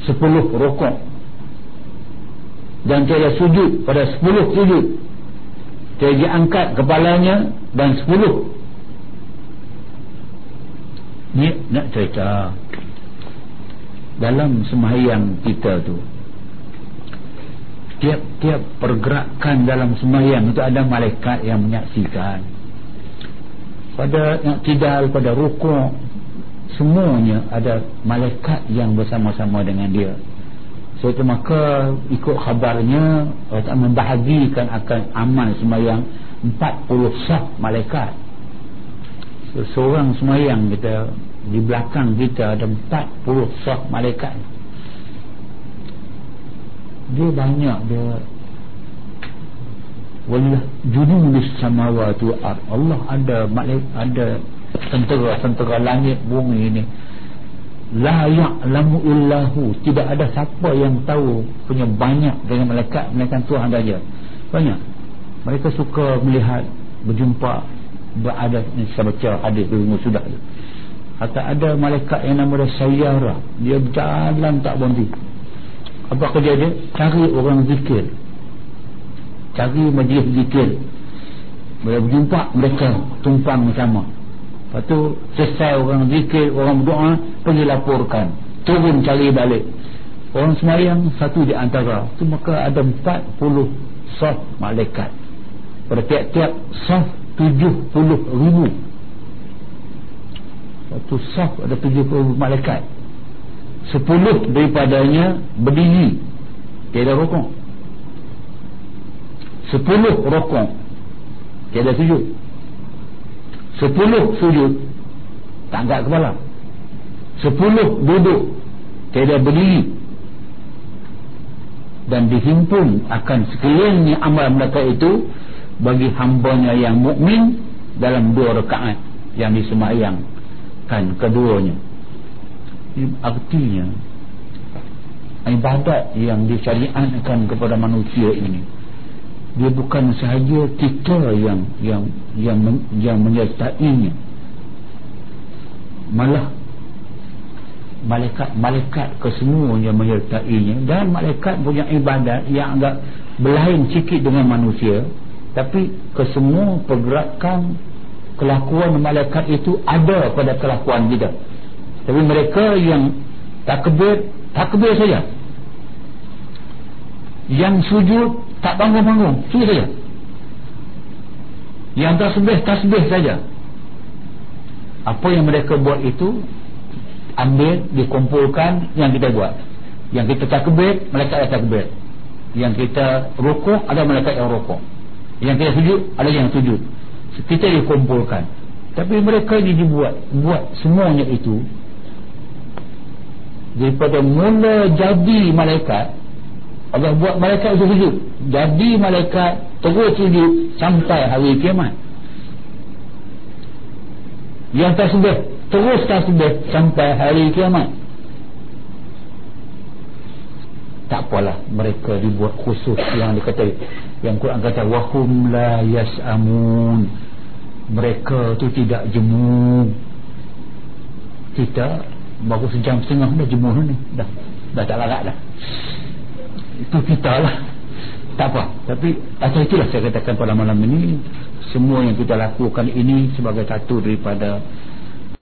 sepuluh rukuk dan tiada sujud pada sepuluh sujud. Tiada angkat kepalanya dan sepuluh. Ni nak cerita dalam sembahyang kita tu. Tiap-tiap pergerakan dalam sembahyang itu ada malaikat yang menyaksikan. Pada yang tidak pada rukuk semuanya ada malaikat yang bersama-sama dengan dia. So itu maka ikut khabarnya Allah membahagikan akan amal semayang 40 sah malaikat. So, seorang semayang kita di belakang kita ada 40 sah malaikat. Dia banyak dia wallah junudus samawati wal Allah ada malaikat ada tentera-tentera langit bumi ini. La ya'lamu illahu tidak ada siapa yang tahu punya banyak dengan malaikat malaikat Tuhan saja. Banyak. Mereka suka melihat berjumpa berada saya baca hadis dulu sudah. Kata ada malaikat yang nama dia Sayyara. Dia berjalan tak berhenti. Apa kerja dia? Cari orang zikir. Cari majlis zikir. Bila berjumpa mereka tumpang sama lepas tu selesai orang zikir orang berdoa pergi laporkan turun cari balik. Orang semayang satu di antara. Tu maka ada 40 saf malaikat. Pada tiap-tiap saf 70 ribu. Satu saf ada 70 ribu malaikat. 10 daripadanya berdiri. Tiada rokok. 10 rokok. Tiada sujud 10 sujud. Tak angkat kepala 10 duduk. Tiada berdiri. Dan dihimpun akan sekelilingnya amal mereka itu bagi hambanya yang mukmin dalam dua rakaat yang disemayangkan keduanya. Artinya ibadat yang disyariatkan kepada manusia ini dia bukan sahaja kita yang yang yang yang menyertainya. Malah malaikat-malaikat kesemuanya menyertainya. Dan malaikat punya ibadat yang agak berlain sikit dengan manusia. Tapi kesemua pergerakan kelakuan malaikat itu ada pada kelakuan kita. Tapi mereka yang takbir takbir saja. Yang sujud tak bangun-bangun sujud saja. Yang tasbih tasbih saja. Apa yang mereka buat itu ambil dikumpulkan yang kita buat. Yang kita takbir malaikat ada takbir. Yang kita rukuk ada malaikat yang rukuk yang kita sujud ada yang sujud. Kita dikumpulkan. Tapi mereka ini dibuat buat semuanya itu daripada mula jadi malaikat Allah buat malaikat itu sujud jadi malaikat terus sujud sampai hari kiamat. Yang tasbih terus tasbih sampai hari kiamat. Tak apalah mereka dibuat khusus yang dikata yang Quran kata wahum la yas'amun. Mereka tu tidak jemu. Kita baru sejam setengah dah jemu ni. Dah dah tak larat dah itu kita lah. Tak apa. Tapi atas itulah saya katakan pada malam ini semua yang kita lakukan ini sebagai satu daripada